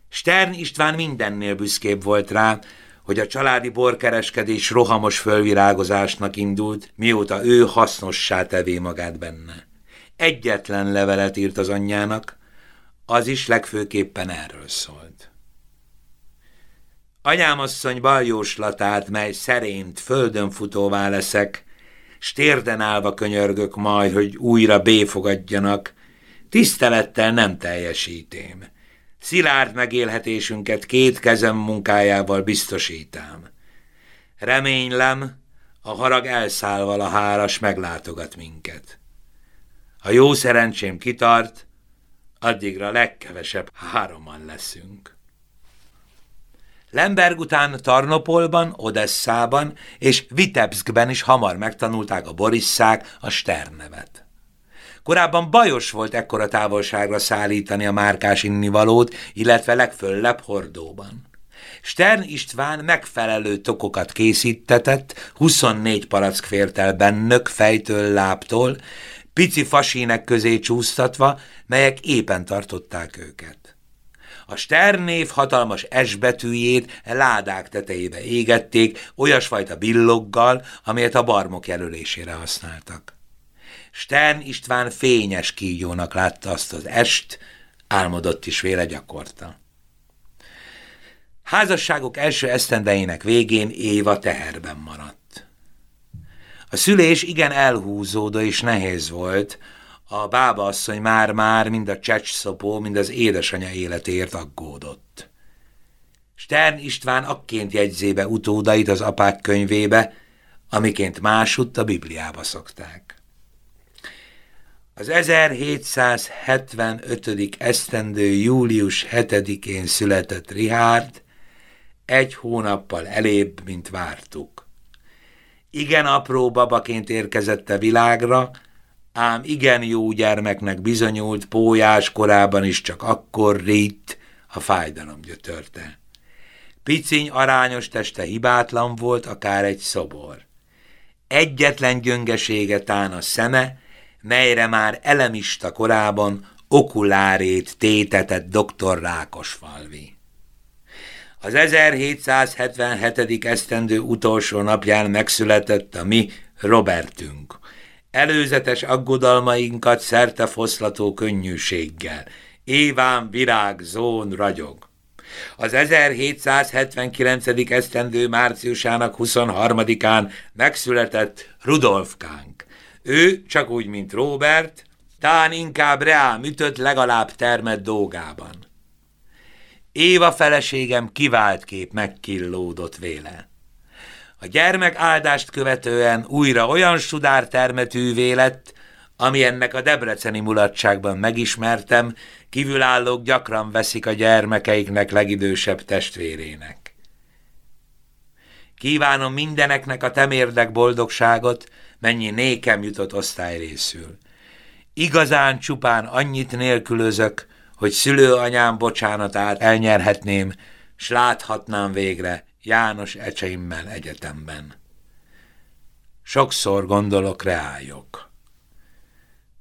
Stern István mindennél büszkébb volt rá, hogy a családi borkereskedés rohamos fölvirágozásnak indult, mióta ő hasznossá tevé magát benne. Egyetlen levelet írt az anyjának, az is legfőképpen erről szólt. Anyámasszony baljóslatát, mely szerint földön futóvá leszek, s térden állva könyörgök majd, hogy újra béfogadjanak, tisztelettel nem teljesítém. Szilárd megélhetésünket két kezem munkájával biztosítám. Reménylem, a harag elszállva a háras meglátogat minket. Ha jó szerencsém kitart, addigra legkevesebb hároman leszünk. Lemberg után Tarnopolban, Odesszában és Vitebskben is hamar megtanulták a borisszák a Stern nevet. Korábban bajos volt ekkora távolságra szállítani a márkás innivalót, illetve legföllebb hordóban. Stern István megfelelő tokokat készítetett, 24 palack fért el bennök fejtől, láptól, pici fasínek közé csúsztatva, melyek éppen tartották őket. A Stern hatalmas S betűjét ládák tetejébe égették, olyasfajta billoggal, amelyet a barmok jelölésére használtak. Stern István fényes kígyónak látta azt az est, álmodott is véle gyakorta. Házasságok első esztendeinek végén Éva teherben maradt. A szülés igen elhúzódó és nehéz volt, a bába asszony már-már mind a csecsszopó, mind az édesanyja életéért aggódott. Stern István akként jegyzébe utódait az apák könyvébe, amiként másutt a Bibliába szokták. Az 1775. esztendő július 7-én született Rihárd, egy hónappal elébb, mint vártuk. Igen apró babaként érkezett a világra, ám igen jó gyermeknek bizonyult pójás korában is csak akkor rít, a fájdalom gyötörte. Piciny arányos teste hibátlan volt, akár egy szobor. Egyetlen gyöngesége tán a szeme, melyre már elemista korában okulárét tétetett dr. Rákosfalvi. Az 1777. esztendő utolsó napján megszületett a mi Robertünk, előzetes aggodalmainkat szerte foszlató könnyűséggel. Éván virág zón ragyog. Az 1779. esztendő márciusának 23-án megszületett Rudolf Kánk. Ő, csak úgy, mint Robert, tán inkább reám ütött, legalább termett dolgában. Éva feleségem kivált kép megkillódott véle. A gyermek áldást követően újra olyan sudár termetűvé lett, ami ennek a debreceni mulatságban megismertem, kívülállók gyakran veszik a gyermekeiknek legidősebb testvérének. Kívánom mindeneknek a temérdek boldogságot, mennyi nékem jutott osztály részül. Igazán csupán annyit nélkülözök, hogy szülőanyám bocsánatát elnyerhetném, s láthatnám végre János ecseimmel egyetemben. Sokszor gondolok reályok.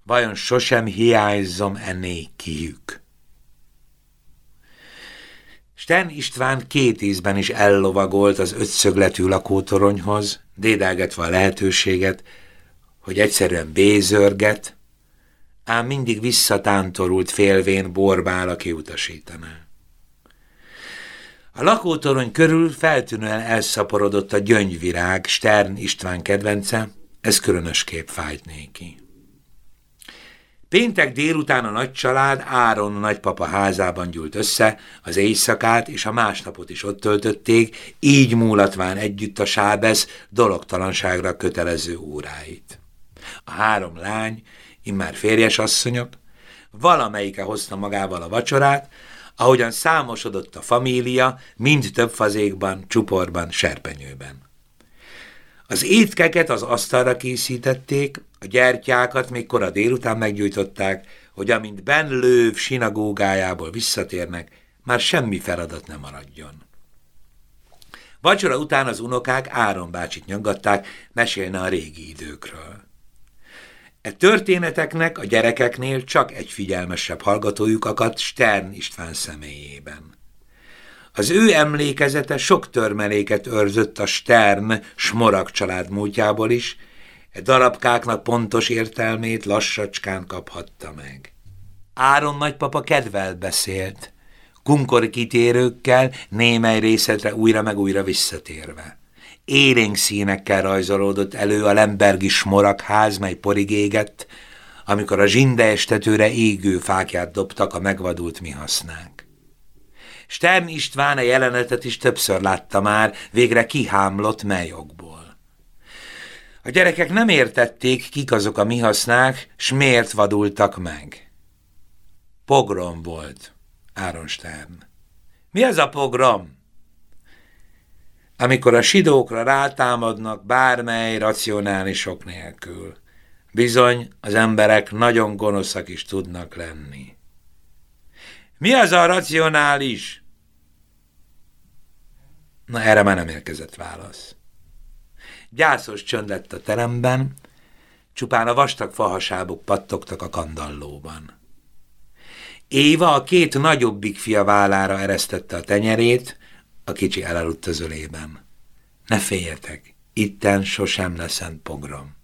Vajon sosem hiányzom enné kiük? Sten István két ízben is ellovagolt az ötszögletű lakótoronyhoz, dédelgetve a lehetőséget, hogy egyszerűen bézörget, ám mindig visszatántorult félvén borbál, kiutasítaná. A lakótorony körül feltűnően elszaporodott a gyöngyvirág, Stern István kedvence, ez különösképp fájt néki. Péntek délután a nagy család Áron nagypapa házában gyűlt össze, az éjszakát és a másnapot is ott töltötték, így múlatván együtt a sábesz dologtalanságra kötelező óráit. A három lány, immár férjes asszonyok, valamelyike hozta magával a vacsorát, ahogyan számosodott a família, mind több fazékban, csuporban, serpenyőben. Az étkeket az asztalra készítették, a gyertyákat még kora délután meggyújtották, hogy amint Ben Lőv sinagógájából visszatérnek, már semmi feladat nem maradjon. Vacsora után az unokák Áron bácsit nyaggatták, mesélne a régi időkről. E történeteknek a gyerekeknél csak egy figyelmesebb hallgatójuk akadt Stern István személyében. Az ő emlékezete sok törmeléket őrzött a Stern Smorak család múltjából is, e darabkáknak pontos értelmét lassacskán kaphatta meg. Áron nagypapa kedvel beszélt, kunkor kitérőkkel, némely részletre újra meg újra visszatérve élénk színekkel rajzolódott elő a Lembergi smorak ház, mely porig égett, amikor a zsinde estetőre égő fákját dobtak a megvadult mi hasznánk. Stern István a jelenetet is többször látta már, végre kihámlott melyokból. A gyerekek nem értették, kik azok a mi hasznák, s miért vadultak meg. Pogrom volt, Áron Stern. Mi az a pogrom? Amikor a sidókra rátámadnak bármely racionálisok nélkül. Bizony, az emberek nagyon gonoszak is tudnak lenni. Mi az a racionális? Na, erre már nem érkezett válasz. Gyászos csönd lett a teremben, csupán a vastag fahasábok pattogtak a kandallóban. Éva a két nagyobbik fia vállára eresztette a tenyerét, a kicsi elaludt az ölében. Ne féljetek, itten sosem leszent pogrom.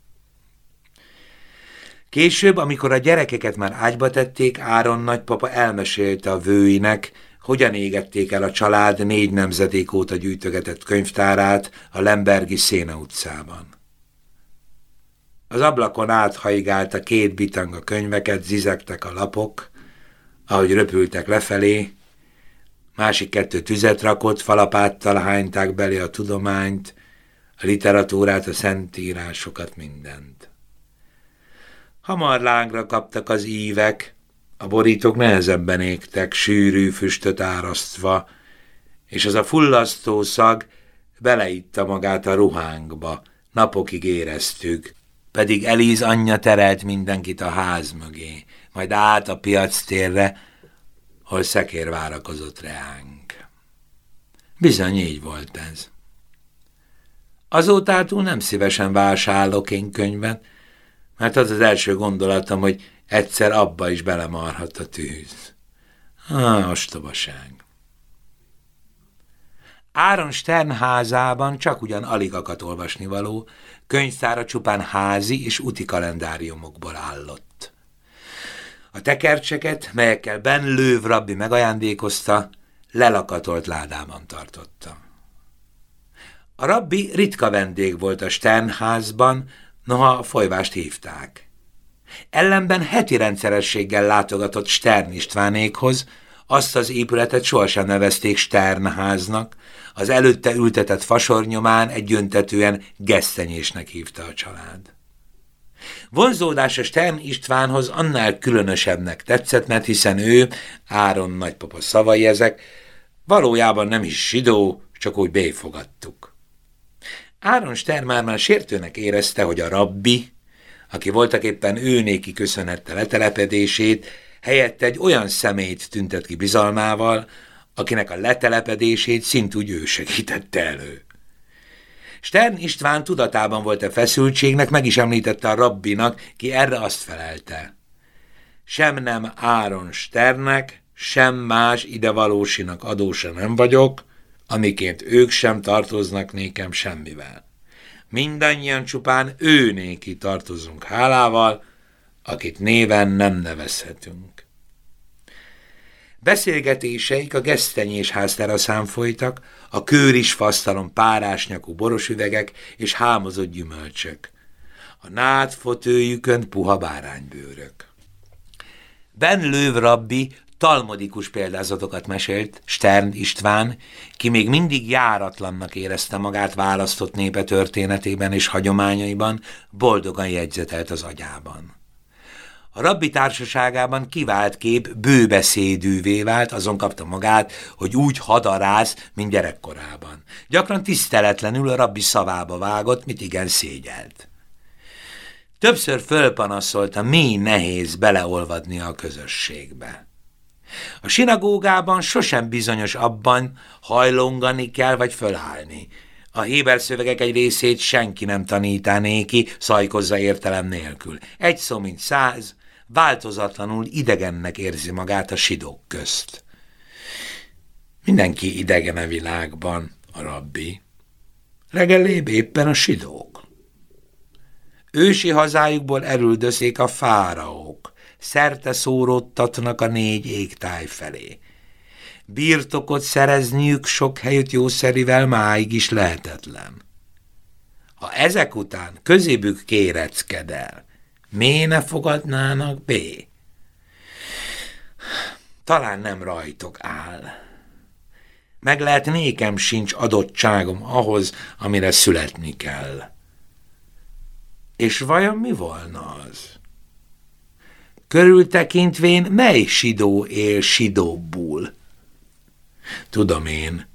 Később, amikor a gyerekeket már ágyba tették, Áron nagypapa elmesélte a vőinek, hogyan égették el a család négy nemzedék óta gyűjtögetett könyvtárát a Lembergi Széna utcában. Az ablakon áthaigált a két bitanga könyveket, zizegtek a lapok, ahogy röpültek lefelé, másik kettő tüzet rakott, falapáttal hányták belé a tudományt, a literatúrát, a szentírásokat, mindent. Hamar lángra kaptak az ívek, a borítók nehezebben égtek, sűrű füstöt árasztva, és az a fullasztó szag beleitta magát a ruhánkba, napokig éreztük, pedig Eliz anyja terelt mindenkit a ház mögé, majd át a piac térre, hol szekér várakozott reánk. Bizony így volt ez. Azótától nem szívesen vásárolok én könyvet, mert az az első gondolatom, hogy egyszer abba is belemarhat a tűz. Ah, ostobaság. Áron Stern házában csak ugyan alig akadt olvasni való, könyvtára csupán házi és úti kalendáriumokból állott. A tekercseket, melyekkel Ben Lőv rabbi megajándékozta, lelakatolt ládában tartotta. A rabbi ritka vendég volt a Sternházban, noha a folyvást hívták. Ellenben heti rendszerességgel látogatott Stern Istvánékhoz, azt az épületet sohasem nevezték Sternháznak, az előtte ültetett fasornyomán egyöntetően gesztenyésnek hívta a család. Vonzódása Stern Istvánhoz annál különösebbnek tetszett, mert hiszen ő, Áron nagypapa szavai ezek, valójában nem is sidó, csak úgy béfogadtuk. Áron Stern már már sértőnek érezte, hogy a rabbi, aki voltak éppen ő néki köszönhette letelepedését, helyett egy olyan személyt tüntet ki bizalmával, akinek a letelepedését szintúgy ő segítette elő. Stern István tudatában volt a feszültségnek, meg is említette a rabbinak, ki erre azt felelte. Sem nem Áron Sternek, sem más idevalósinak adósa nem vagyok, amiként ők sem tartoznak nékem semmivel. Mindannyian csupán ő néki tartozunk hálával, akit néven nem nevezhetünk. Beszélgetéseik a gesztenyés házteraszán folytak, a kőris fasztalon párásnyakú borosüvegek és hámozott gyümölcsök. A nád fotőjükön puha báránybőrök. Ben Löv rabbi talmodikus példázatokat mesélt Stern István, ki még mindig járatlannak érezte magát választott népe történetében és hagyományaiban, boldogan jegyzetelt az agyában. A rabbi társaságában kivált kép bőbeszédűvé vált, azon kapta magát, hogy úgy hadarász, mint gyerekkorában. Gyakran tiszteletlenül a rabbi szavába vágott, mit igen szégyelt. Többször fölpanaszolta, mi nehéz beleolvadni a közösségbe. A sinagógában sosem bizonyos abban hajlongani kell vagy fölállni. A Héber szövegek egy részét senki nem tanítá néki, szajkozza értelem nélkül. Egy szó, mint száz, változatlanul idegennek érzi magát a sidók közt. Mindenki idegen a világban, a rabbi. Legelébb éppen a sidók. Ősi hazájukból erüldöszék a fáraók, szerte szóródtatnak a négy égtáj felé. Birtokot szerezniük sok helyütt jószerivel máig is lehetetlen. Ha ezek után közébük kéreckedel, Mi ne fogadnának B? Talán nem rajtok áll. Meg lehet nékem sincs adottságom ahhoz, amire születni kell. És vajon mi volna az? Körültekintvén mely sidó él sidóbbul? Tudom én,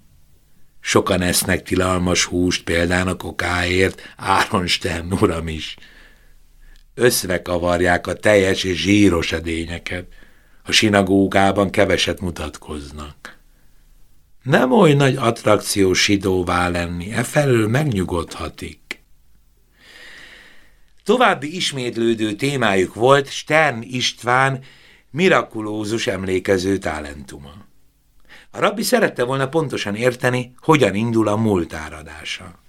sokan esznek tilalmas húst például a kokáért, Áronsten uram is. Összvekavarják a teljes és zsíros edényeket, a sinagógában keveset mutatkoznak. Nem oly nagy attrakció sidóvá lenni, e felől megnyugodhatik. További ismétlődő témájuk volt Stern István mirakulózus emlékező talentuma. A rabbi szerette volna pontosan érteni, hogyan indul a múlt áradása.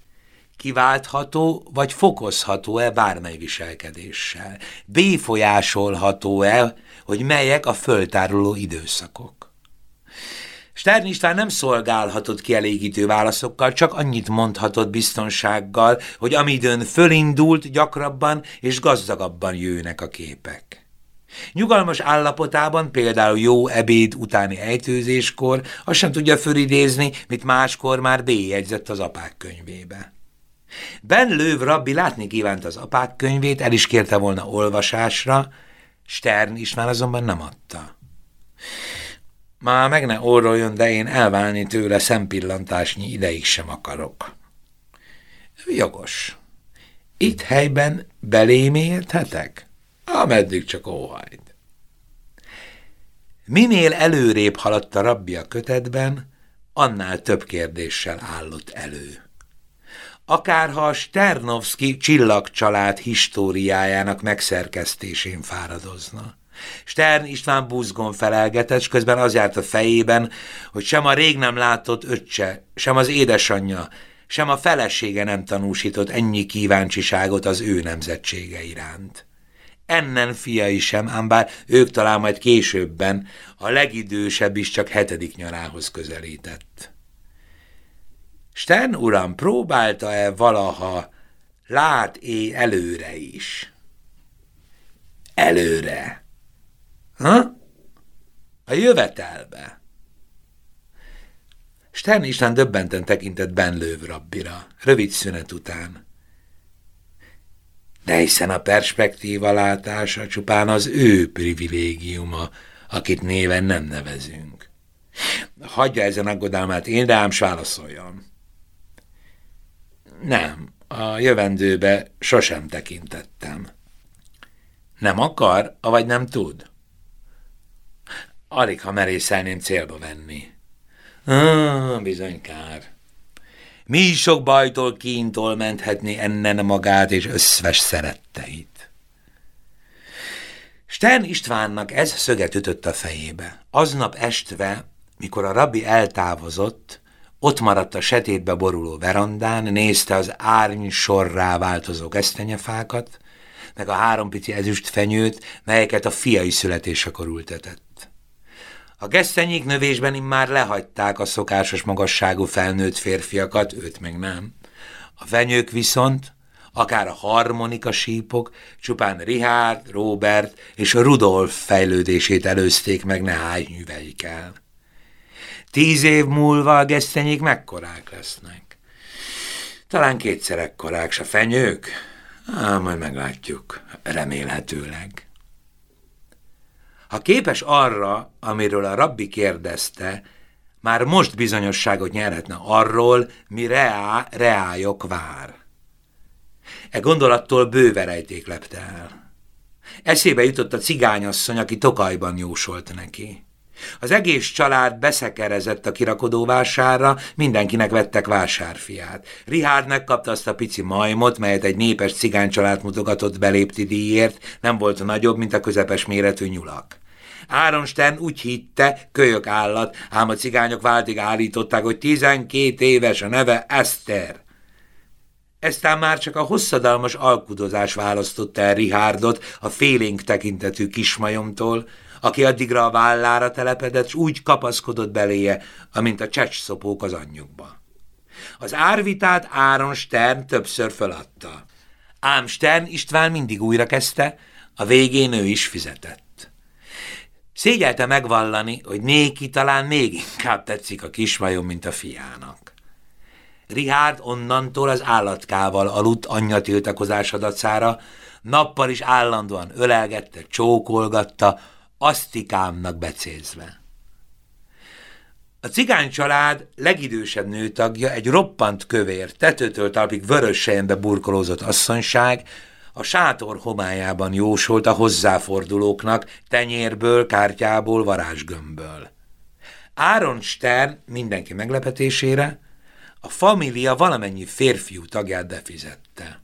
Kiváltható vagy fokozható-e bármely viselkedéssel? Béfolyásolható-e, hogy melyek a föltáruló időszakok? Stern István nem szolgálhatott kielégítő válaszokkal, csak annyit mondhatott biztonsággal, hogy amidőn fölindult, gyakrabban és gazdagabban jőnek a képek. Nyugalmas állapotában, például jó ebéd utáni ejtőzéskor, azt sem tudja fölidézni, mit máskor már bélyegyzett az apák könyvébe. Ben Löv rabbi látni kívánt az apák könyvét, el is kérte volna olvasásra, Stern is már azonban nem adta. Már meg ne orroljon, de én elválni tőle szempillantásnyi ideig sem akarok. Jogos. Itt helyben belém érthetek? Ameddig csak óhajt. Minél előrébb haladt a rabbi a kötetben, annál több kérdéssel állott elő. Akárha a Sternovszki csillagcsalád históriájának megszerkesztésén fáradozna. Stern István buzgon felelgetett, és közben az járt a fejében, hogy sem a rég nem látott öccse, sem az édesanyja, sem a felesége nem tanúsított ennyi kíváncsiságot az ő nemzetsége iránt. ennen fiai sem, ám bár ők talán majd későbben, a legidősebb is csak hetedik nyarához közelített. Sten uram próbálta-e valaha lát é előre is? Előre? Ha? A jövetelbe. Stern István döbbenten tekintett Benlőv rabbira, rövid szünet után. De hiszen a perspektíva látása csupán az ő privilégiuma, akit néven nem nevezünk. Hagyja ezen aggodalmát én, de ám válaszoljon. Nem, a jövendőbe sosem tekintettem. Nem akar, vagy nem tud? Alig, ha merészelném célba venni. Ah, bizony kár. Mi sok bajtól, kíntól menthetné ennen magát és összves szeretteit. Stern Istvánnak ez szöget ütött a fejébe. Aznap estve, mikor a rabbi eltávozott, ott maradt a setétbe boruló verandán, nézte az árny sorrá változó gesztenyefákat, meg a három pici ezüst fenyőt, melyeket a fiai születésekor ültetett. A gesztenyik növésben immár lehagyták a szokásos magasságú felnőtt férfiakat, őt meg nem. A fenyők viszont, akár a harmonika sípok, csupán Richard, Robert és Rudolf fejlődését előzték meg nehájnyűveikkel. Tíz év múlva a gesztenyék mekkorák lesznek. Talán kétszer ekkorák, s a fenyők? Á, majd meglátjuk, remélhetőleg. Ha képes arra, amiről a rabbi kérdezte, már most bizonyosságot nyerhetne arról, mi reá, reájok vár. E gondolattól bőverejték lepte el. Eszébe jutott a cigányasszony, aki Tokajban jósolt neki. Az egész család beszekerezett a kirakodó vásárra, mindenkinek vettek vásárfiát. Richard megkapta azt a pici majmot, melyet egy népes cigánycsalád mutogatott belépti díjért, nem volt nagyobb, mint a közepes méretű nyulak. Áronsten úgy hitte, kölyök állat, ám a cigányok váltig állították, hogy tizenkét éves a neve Eszter. Eztán már csak a hosszadalmas alkudozás választotta el Richardot a félénk tekintetű kismajomtól, aki addigra a vállára telepedett, s úgy kapaszkodott beléje, amint a csecsszopók az anyjukba. Az árvitát Áron Stern többször feladta. Ám Stern István mindig újra kezdte, a végén ő is fizetett. Szégyelte megvallani, hogy néki talán még inkább tetszik a kismajom, mint a fiának. Richard onnantól az állatkával aludt anyja tiltakozása dacára, nappal is állandóan ölelgette, csókolgatta, asztikámnak becézve. A cigány család legidősebb nőtagja egy roppant kövér, tetőtől talpig vörös sejembe burkolózott asszonyság, a sátor homályában jósolt a hozzáfordulóknak, tenyérből, kártyából, varázsgömbből. Áron Stern mindenki meglepetésére a família valamennyi férfiú tagját befizette.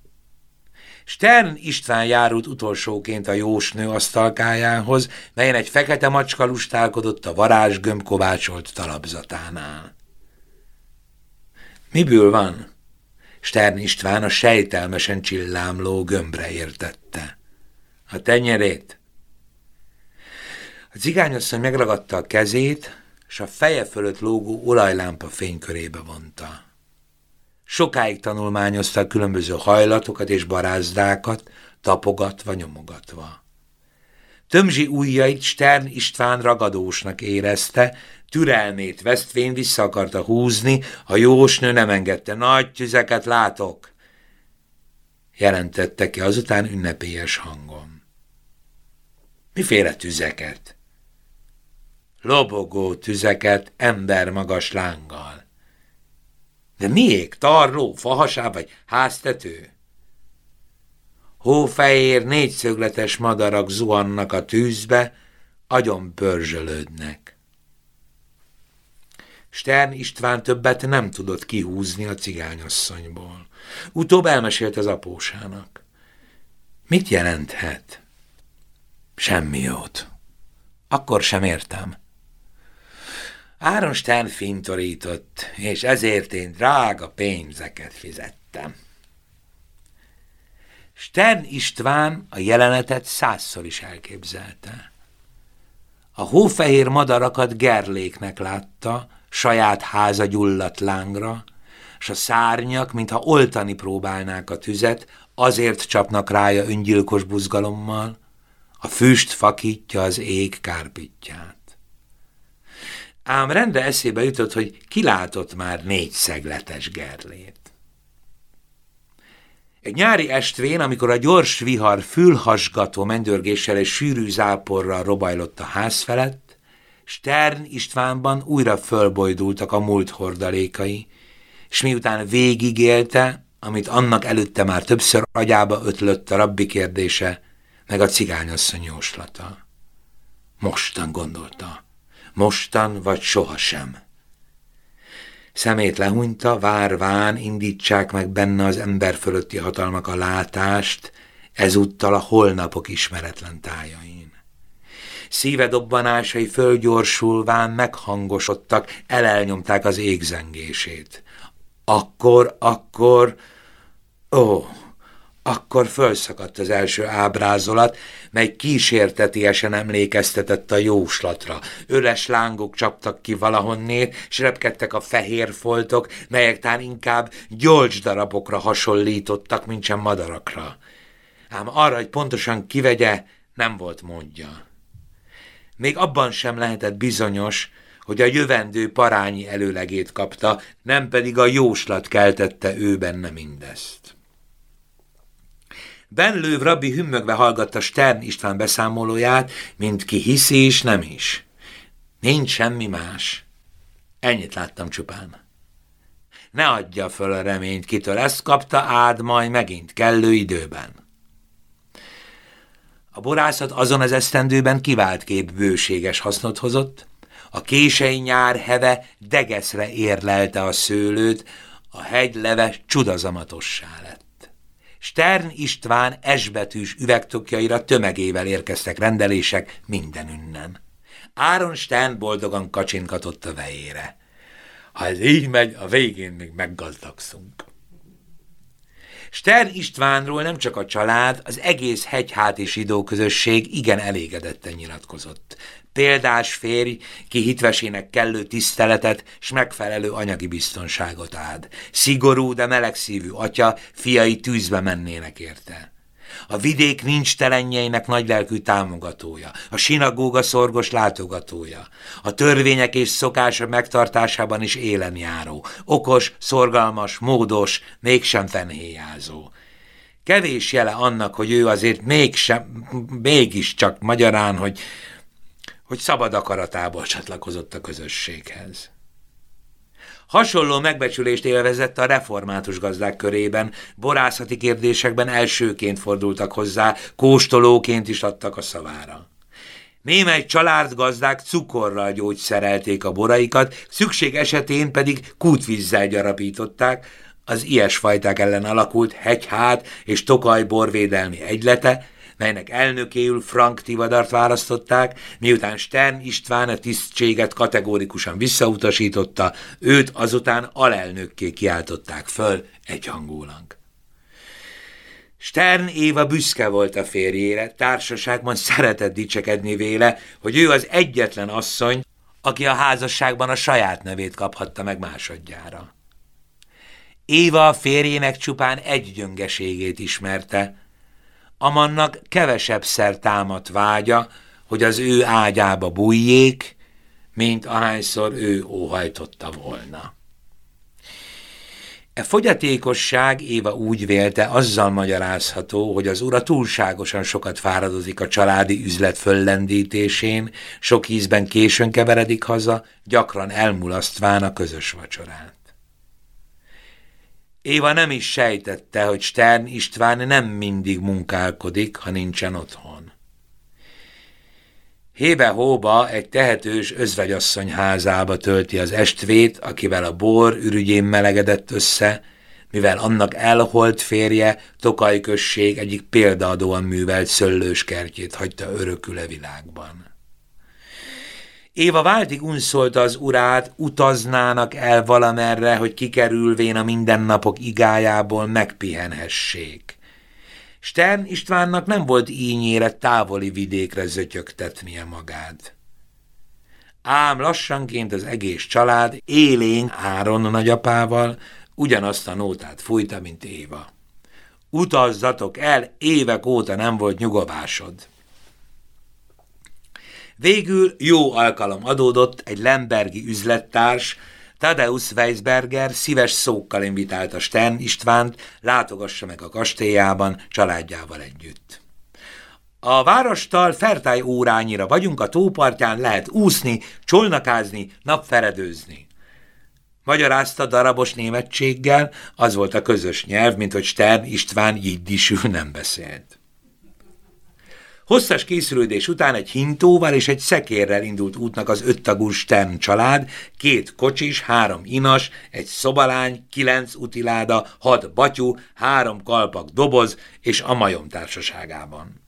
Stern István járult utolsóként a jósnő asztalkájához, melyen egy fekete macska lustálkodott a varázsgömb kovácsolt talapzatánál. Miből van? Stern István a sejtelmesen csillámló gömbre értette. A tenyerét. A cigányasszony megragadta a kezét, és a feje fölött lógó olajlámpa fénykörébe vonta. Sokáig tanulmányozta a különböző hajlatokat és barázdákat, tapogatva, nyomogatva. Tömzsi ujjait Stern István ragadósnak érezte, türelmét vesztvén vissza akarta húzni, a jósnő nem engedte. Nagy tüzeket látok, jelentette ki azután ünnepélyes hangon. Miféle tüzeket? Lobogó tüzeket ember magas lánggal. De miék? Tarló, fahasáb vagy háztető? Hófehér, négyszögletes madarak zuhannak a tűzbe, agyon pörzsölődnek. Stern István többet nem tudott kihúzni a cigányasszonyból. Utóbb elmesélt az apósának. Mit jelenthet? Semmi jót. Akkor sem értem. Áron Stern fintorított, és ezért én drága pénzeket fizettem. Stern István a jelenetet százszor is elképzelte. A hófehér madarakat gerléknek látta, saját háza gyulladt lángra, s a szárnyak, mintha oltani próbálnák a tüzet, azért csapnak rája öngyilkos buzgalommal, a füst fakítja az ég kárpitját. Ám rendre eszébe jutott, hogy kilátott már négy szegletes gerlét. Egy nyári estvén, amikor a gyors vihar fülhasgató mendörgéssel és sűrű záporral robajlott a ház felett, Stern Istvánban újra fölbojdultak a múlt hordalékai, és miután végigélte, amit annak előtte már többször agyába ötlött a rabbi kérdése, meg a cigányasszony jóslata. Mostan gondolta, mostan vagy sohasem. Szemét lehúnyta, várván indítsák meg benne az ember fölötti hatalmak a látást, ezúttal a holnapok ismeretlen tájain. Szíve dobbanásai fölgyorsulván meghangosodtak, elelnyomták az égzengését. Akkor, akkor, ó, akkor fölszakadt az első ábrázolat, mely kísértetiesen emlékeztetett a jóslatra. Öles lángok csaptak ki valahonnét, s repkedtek a fehér foltok, melyek tán inkább gyolcs darabokra hasonlítottak, mint sem madarakra. Ám arra, hogy pontosan kivegye, nem volt módja. Még abban sem lehetett bizonyos, hogy a jövendő parányi előlegét kapta, nem pedig a jóslat keltette ő benne mindezt. Benlőv rabbi hümmögve hallgatta Stern István beszámolóját, mint ki hiszi és nem is. Nincs semmi más. Ennyit láttam csupán. Ne adja föl a reményt, kitől ezt kapta, áld majd megint kellő időben. A borászat azon az esztendőben kivált kép bőséges hasznot hozott, a kései nyár heve degeszre érlelte a szőlőt, a hegy leve csudazamatossá. Stern István esbetűs üvegtokjaira tömegével érkeztek rendelések mindenünnen. Áron Stern boldogan kacsinkatott a vejére. Ha ez így megy, a végén még meggazdagszunk. Stern Istvánról nem csak a család, az egész hegyhát és idó közösség igen elégedetten nyilatkozott példás férj, ki hitvesének kellő tiszteletet s megfelelő anyagi biztonságot áld. Szigorú, de melegszívű atya, fiai tűzbe mennének érte. A vidék nincs telenjeinek nagylelkű támogatója, a sinagóga szorgos látogatója, a törvények és szokások megtartásában is élen járó, okos, szorgalmas, módos, mégsem fenhéjázó. Kevés jele annak, hogy ő azért mégsem, mégiscsak magyarán, hogy hogy szabad akaratából csatlakozott a közösséghez. Hasonló megbecsülést élvezett a református gazdák körében, borászati kérdésekben elsőként fordultak hozzá, kóstolóként is adtak a szavára. Némely családgazdák cukorral gyógyszerelték a boraikat, szükség esetén pedig kútvízzel gyarapították, az ilyesfajták ellen alakult hegyhát és tokaj borvédelmi egylete, melynek elnökéül Frank Tivadart választották, miután Stern István a tisztséget kategórikusan visszautasította, őt azután alelnökké kiáltották föl egyhangulag. Stern Éva büszke volt a férjére, társaságban szeretett dicsekedni véle, hogy ő az egyetlen asszony, aki a házasságban a saját nevét kaphatta meg másodjára. Éva a férjének csupán egy gyöngeségét ismerte, amannak szer támadt vágya, hogy az ő ágyába bújjék, mint ahányszor ő óhajtotta volna. E fogyatékosság Éva úgy vélte, azzal magyarázható, hogy az ura túlságosan sokat fáradozik a családi üzlet föllendítésén, sok ízben későn keveredik haza, gyakran elmulasztván a közös vacsorát. Éva nem is sejtette, hogy Stern István nem mindig munkálkodik, ha nincsen otthon. Hébe-hóba egy tehetős özvegyasszony házába tölti az estvét, akivel a bor ürügyén melegedett össze, mivel annak elholt férje Tokaj község egyik példaadóan művelt szöllőskertjét hagyta örökül a világban. Éva váltig unszolta az urát, utaznának el valamerre, hogy kikerülvén a mindennapok igájából megpihenhessék. Stern Istvánnak nem volt ínyére távoli vidékre zötyögtetnie magát. Ám lassanként az egész család élénk Áron nagyapával ugyanazt a nótát fújta, mint Éva. Utazzatok el, évek óta nem volt nyugovásod. Végül jó alkalom adódott, egy lembergi üzlettárs, Tadeusz Weisberger szíves szókkal invitálta Stern Istvánt, látogassa meg a kastélyában családjával együtt. A várostal fertály órányira vagyunk, a tópartján lehet úszni, csolnakázni, napferedőzni. Magyarázta darabos németséggel, az volt a közös nyelv, mint hogy Stern István jiddisül nem beszélt. Hosszas készülődés után egy hintóval és egy szekérrel indult útnak az öttagú Stern család, két kocsis, három inas, egy szobalány, kilenc utiláda, hat batyú, három kalpak doboz és a majom társaságában.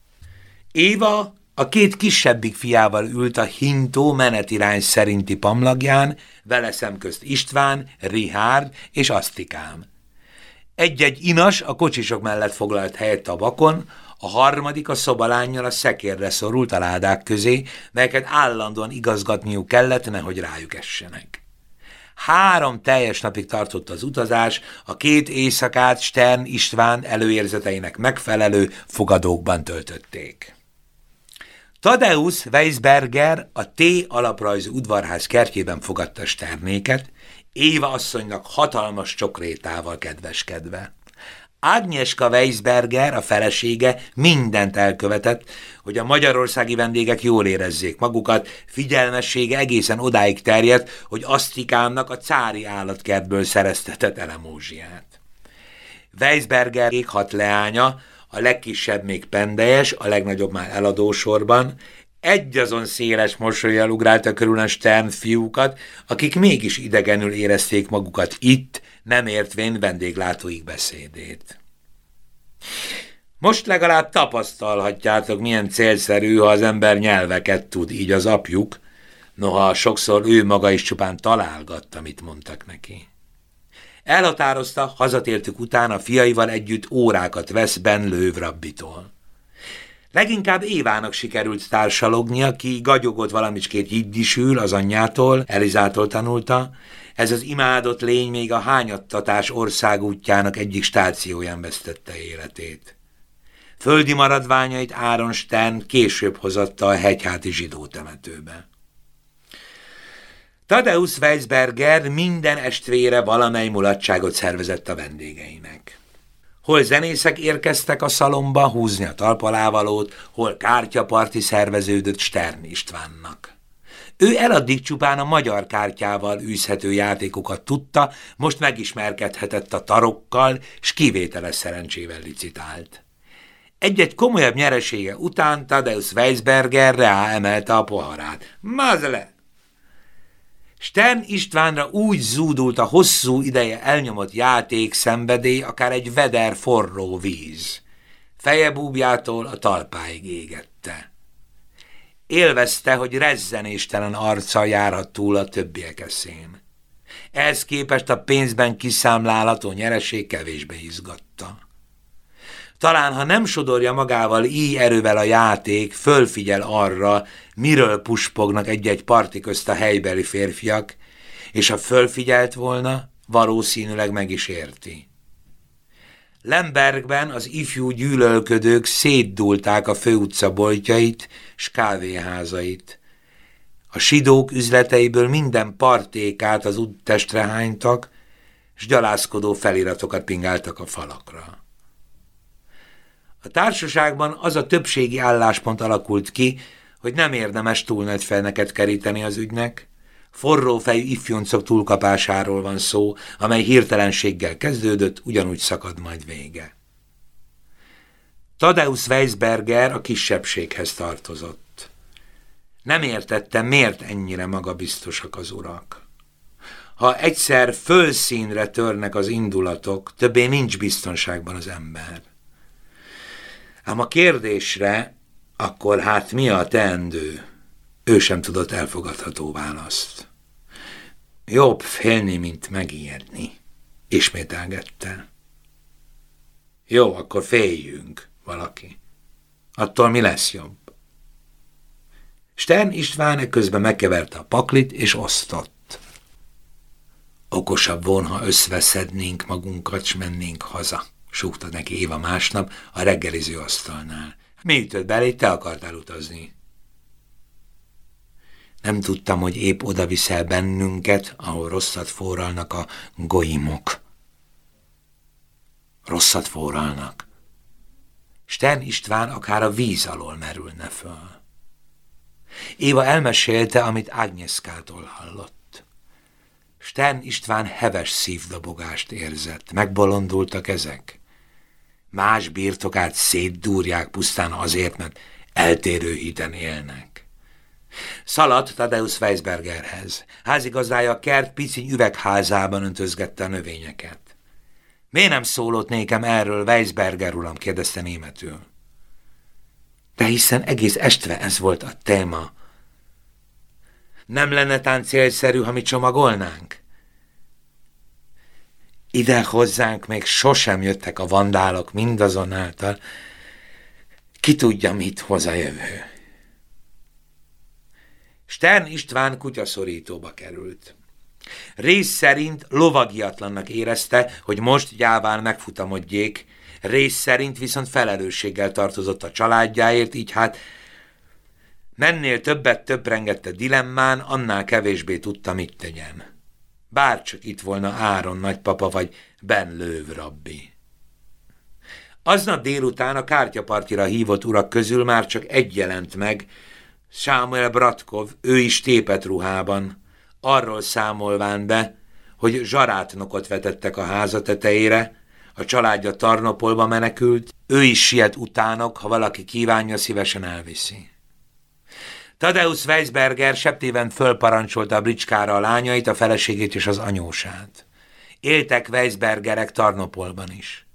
Éva a két kisebbik fiával ült a hintó menetirány szerinti pamlagján, vele szemközt István, Rihárd és Asztikám. Egy-egy inas a kocsisok mellett foglalt helyet a vakon, a harmadik a szobalányjal a szekérre szorult a ládák közé, melyeket állandóan igazgatniuk kellett, nehogy rájuk essenek. Három teljes napig tartott az utazás, a két éjszakát Stern István előérzeteinek megfelelő fogadókban töltötték. Tadeusz Weisberger a T alaprajzú udvarház kertjében fogadta Sternéket, Éva asszonynak hatalmas csokrétával kedveskedve. Ágnieska Weisberger, a felesége mindent elkövetett, hogy a magyarországi vendégek jól érezzék magukat, figyelmessége egészen odáig terjedt, hogy Asztikámnak a cári állatkertből szereztetett elemózsiát. Weisberger hat leánya, a legkisebb még pendejes, a legnagyobb már eladósorban, egy azon széles mosolyjal ugrálta körül a Stern fiúkat, akik mégis idegenül érezték magukat itt, nem értvén vendéglátóik beszédét. Most legalább tapasztalhatjátok, milyen célszerű, ha az ember nyelveket tud, így az apjuk, noha sokszor ő maga is csupán találgatta, mit mondtak neki. Elhatározta, hazatértük után a fiaival együtt órákat vesz Ben Lőv rabbitól. Leginkább Évának sikerült társalognia, ki gagyogott valamicskét jiddisül az anyjától, Elizától tanulta, ez az imádott lény még a hányattatás országútjának egyik stációján vesztette életét. Földi maradványait Áron Stern később hozatta a hegyháti zsidó temetőbe. Tadeusz Weisberger minden estvére valamely mulatságot szervezett a vendégeinek. Hol zenészek érkeztek a szalomba húzni a talpalávalót, hol kártyaparti szerveződött Stern Istvánnak. Ő eladdig csupán a magyar kártyával űzhető játékokat tudta, most megismerkedhetett a tarokkal, s kivételes szerencsével licitált. Egy-egy komolyabb nyeresége után Tadeusz Weisberger rá emelte a poharát. Mazle! Stern Istvánra úgy zúdult a hosszú ideje elnyomott játék szenvedély, akár egy veder forró víz. Feje búbjától a talpáig égette. Élvezte, hogy rezzenéstelen arca járhat túl a többiek eszén. Ehhez képest a pénzben kiszámlálható nyereség kevésbe izgatta. Talán, ha nem sodorja magával így erővel a játék, fölfigyel arra, miről puspognak egy-egy parti közt a helybeli férfiak, és ha fölfigyelt volna, valószínűleg meg is érti. Lembergben az ifjú gyűlölködők szétdulták a főutca boltjait s kávéházait. A sidók üzleteiből minden partékát az úttestre hánytak, s gyalászkodó feliratokat pingáltak a falakra. A társaságban az a többségi álláspont alakult ki, hogy nem érdemes túl nagy felneket keríteni az ügynek, forró fejű ifjoncok túlkapásáról van szó, amely hirtelenséggel kezdődött, ugyanúgy szakad majd vége. Tadeusz Weisberger a kisebbséghez tartozott. Nem értette, miért ennyire magabiztosak az urak. Ha egyszer fölszínre törnek az indulatok, többé nincs biztonságban az ember. Ám a kérdésre, akkor hát mi a teendő? Ő sem tudott elfogadható választ. Jobb félni, mint megijedni, ismételgette. Jó, akkor féljünk, valaki. Attól mi lesz jobb? Stern István közben megkeverte a paklit, és osztott. Okosabb volna, ha összveszednénk magunkat, s mennénk haza, súgta neki Éva másnap a reggeliző asztalnál. Mi ütött belé, te akartál utazni? Nem tudtam, hogy épp oda viszel bennünket, ahol rosszat forralnak a goimok. Rosszat forralnak. Stern István akár a víz alól merülne föl. Éva elmesélte, amit Ágnyeszkától hallott. Stern István heves szívdobogást érzett, megbolondultak ezek. Más birtokát szétdúrják pusztán azért, mert eltérő hiten élnek. Szaladt Tadeusz Weisbergerhez. Házigazdája a kert piciny üvegházában öntözgette a növényeket. Miért nem szólott nékem erről, Weisberger uram? kérdezte németül. De hiszen egész estve ez volt a téma. Nem lenne tán célszerű, ha mi csomagolnánk? Ide hozzánk még sosem jöttek a vandálok mindazonáltal. Ki tudja, mit hoz a jövő. Stern István kutyaszorítóba került. Rész szerint lovagiatlannak érezte, hogy most gyáván megfutamodjék, rész szerint viszont felelősséggel tartozott a családjáért, így hát mennél többet többrengette dilemmán, annál kevésbé tudta, mit tegyen. Bárcsak itt volna Áron nagypapa vagy Ben Löv rabbi. Aznap délután a kártyapartira hívott urak közül már csak egy jelent meg, Sámuel Bratkov, ő is tépet ruhában, arról számolván be, hogy zsarátnokot vetettek a háza tetejére, a családja Tarnopolba menekült, ő is siet utánok, ha valaki kívánja, szívesen elviszi. Tadeusz Weisberger septében fölparancsolta a bricskára a lányait, a feleségét és az anyósát. Éltek Weisbergerek Tarnopolban is.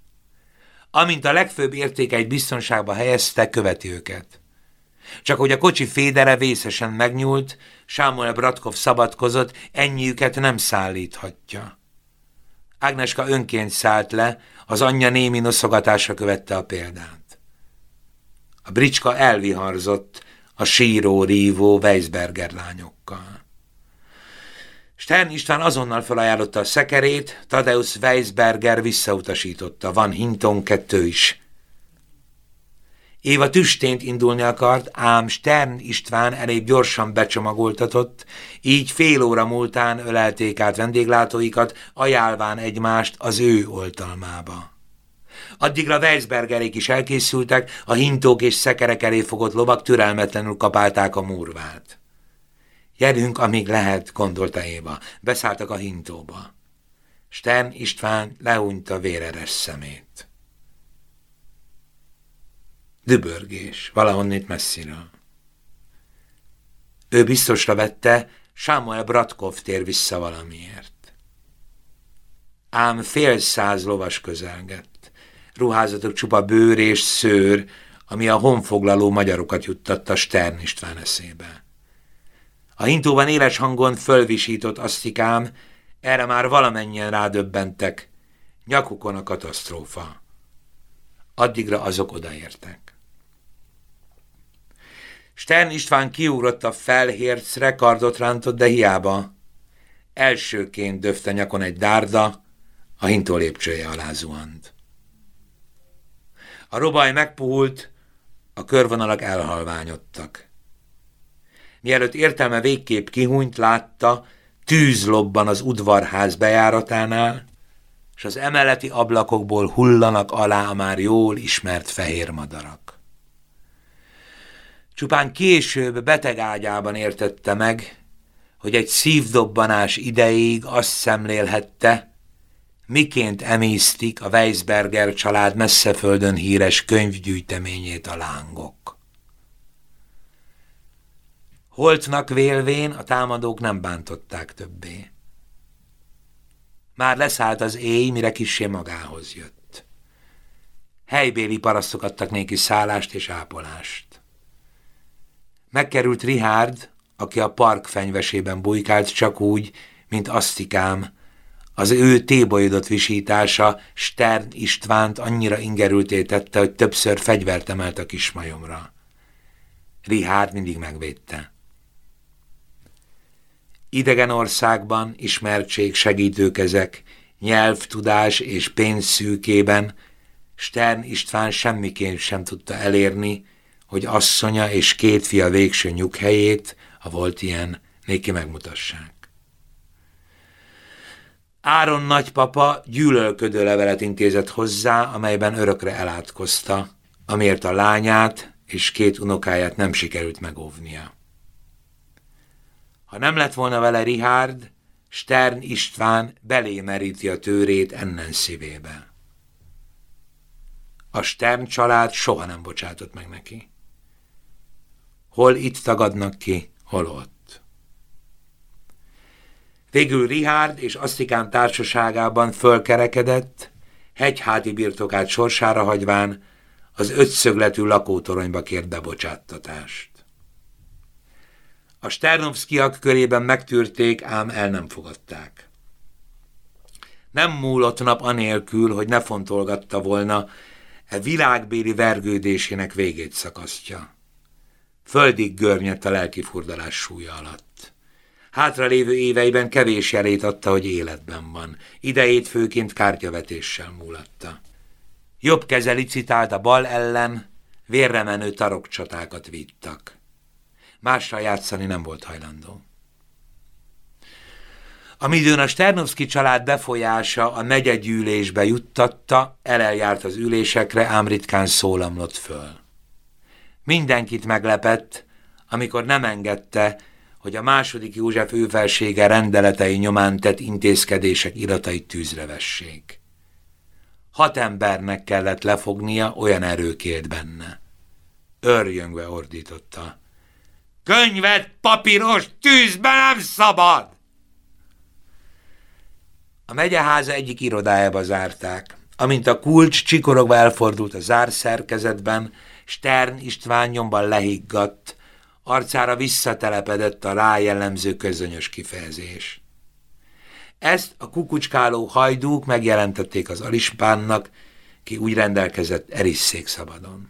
Amint a legfőbb értékeit biztonságba helyezte, követi őket. Csak hogy a kocsi fédere vészesen megnyúlt, Sámuel Bratkov szabadkozott, ennyiüket nem szállíthatja. Ágneska önként szállt le, az anyja némi noszogatása követte a példát. A bricska elviharzott a síró, rívó Weisberger lányokkal. Stern István azonnal felajánlotta a szekerét, Tadeusz Weisberger visszautasította, van Hinton kettő is. Éva tüstént indulni akart, ám Stern István elég gyorsan becsomagoltatott, így fél óra múltán ölelték át vendéglátóikat, ajánlván egymást az ő oltalmába. Addigra Weisbergerék is elkészültek, a hintók és szekerek elé fogott lovak türelmetlenül kapálták a murvát. Gyerünk, amíg lehet, gondolta Éva. Beszálltak a hintóba. Stern István leunta véreres szemét. Dübörgés, valahonnét messziről. Ő biztosra vette, Sámuel Bratkov tér vissza valamiért. Ám fél száz lovas közelgett. Ruházatok csupa bőr és szőr, ami a honfoglaló magyarokat juttatta Stern István eszébe. A hintóban éles hangon fölvisított asztikám, erre már valamennyien rádöbbentek. Nyakukon a katasztrófa. Addigra azok odaértek. Stern István kiugrott a felhércre, kardot rántott, de hiába. Elsőként döfte nyakon egy dárda, a hintó lépcsője alá zuhant. A robaj megpuhult, a körvonalak elhalványodtak. Mielőtt értelme végképp kihúnyt, látta, tűz lobban az udvarház bejáratánál, és az emeleti ablakokból hullanak alá a már jól ismert fehér madarak. Csupán később beteg ágyában értette meg, hogy egy szívdobbanás ideig azt szemlélhette, miként emésztik a Weisberger család messzeföldön híres könyvgyűjteményét a lángok. Holtnak vélvén a támadók nem bántották többé. Már leszállt az éj, mire kissé magához jött. Helybéli parasztok adtak néki szállást és ápolást. Megkerült Richard, aki a park fenyvesében bujkált csak úgy, mint asztikám, Az ő tébolyodott visítása Stern Istvánt annyira ingerülté tette, hogy többször fegyvert emelt a kismajomra. Rihárd mindig megvédte. Idegen országban ismertség segítőkezek, nyelvtudás és pénz szűkében Stern István semmiként sem tudta elérni, hogy asszonya és két fia végső nyughelyét, ha volt ilyen, néki megmutassák. Áron nagypapa gyűlölködő levelet intézett hozzá, amelyben örökre elátkozta, amiért a lányát és két unokáját nem sikerült megóvnia. Ha nem lett volna vele Rihárd, Stern István belémeríti a tőrét ennen szívébe. A Stern család soha nem bocsátott meg neki. Hol itt tagadnak ki, hol ott. Végül Rihárd és Asztikán társaságában fölkerekedett, hegyháti birtokát sorsára hagyván az ötszögletű lakótoronyba kért bebocsáttatást. A Sternovszkiak körében megtűrték, ám el nem fogadták. Nem múlott nap anélkül, hogy ne fontolgatta volna, e világbéli vergődésének végét szakasztja. Földig görnyedt a lelki furdalás súlya alatt. Hátra lévő éveiben kevés jelét adta, hogy életben van. Idejét főként kártyavetéssel múlatta. Jobb keze licitált a bal ellen, vérre menő tarokcsatákat vittak. Mással játszani nem volt hajlandó. Amidőn a Sternovszki család befolyása a negyedgyűlésbe juttatta, eleljárt az ülésekre, ám ritkán szólamlott föl. Mindenkit meglepett, amikor nem engedte, hogy a második József őfelsége rendeletei nyomán tett intézkedések iratait tűzre vessék. Hat embernek kellett lefognia, olyan erőkért benne. Örjöngve ordította. Könyvet, papíros, tűzbe nem szabad! A megyeháza egyik irodájába zárták. Amint a kulcs csikorogva elfordult a zárszerkezetben, Stern István nyomban lehiggadt, arcára visszatelepedett a rájellemző közönyös kifejezés. Ezt a kukucskáló hajdúk megjelentették az alispánnak, ki úgy rendelkezett erisszék szabadon.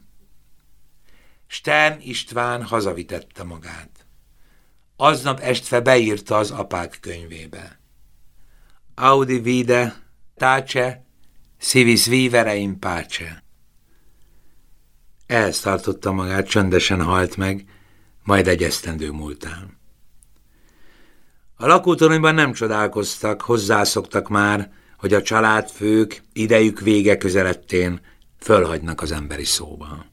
Stern István hazavitette magát. Aznap estve beírta az apák könyvébe. Audi vide, táce, civis vivere in. Ehhez magát, csöndesen halt meg, majd egy esztendő múltán. A lakótoronyban nem csodálkoztak, hozzászoktak már, hogy a családfők idejük vége közelettén fölhagynak az emberi szóban.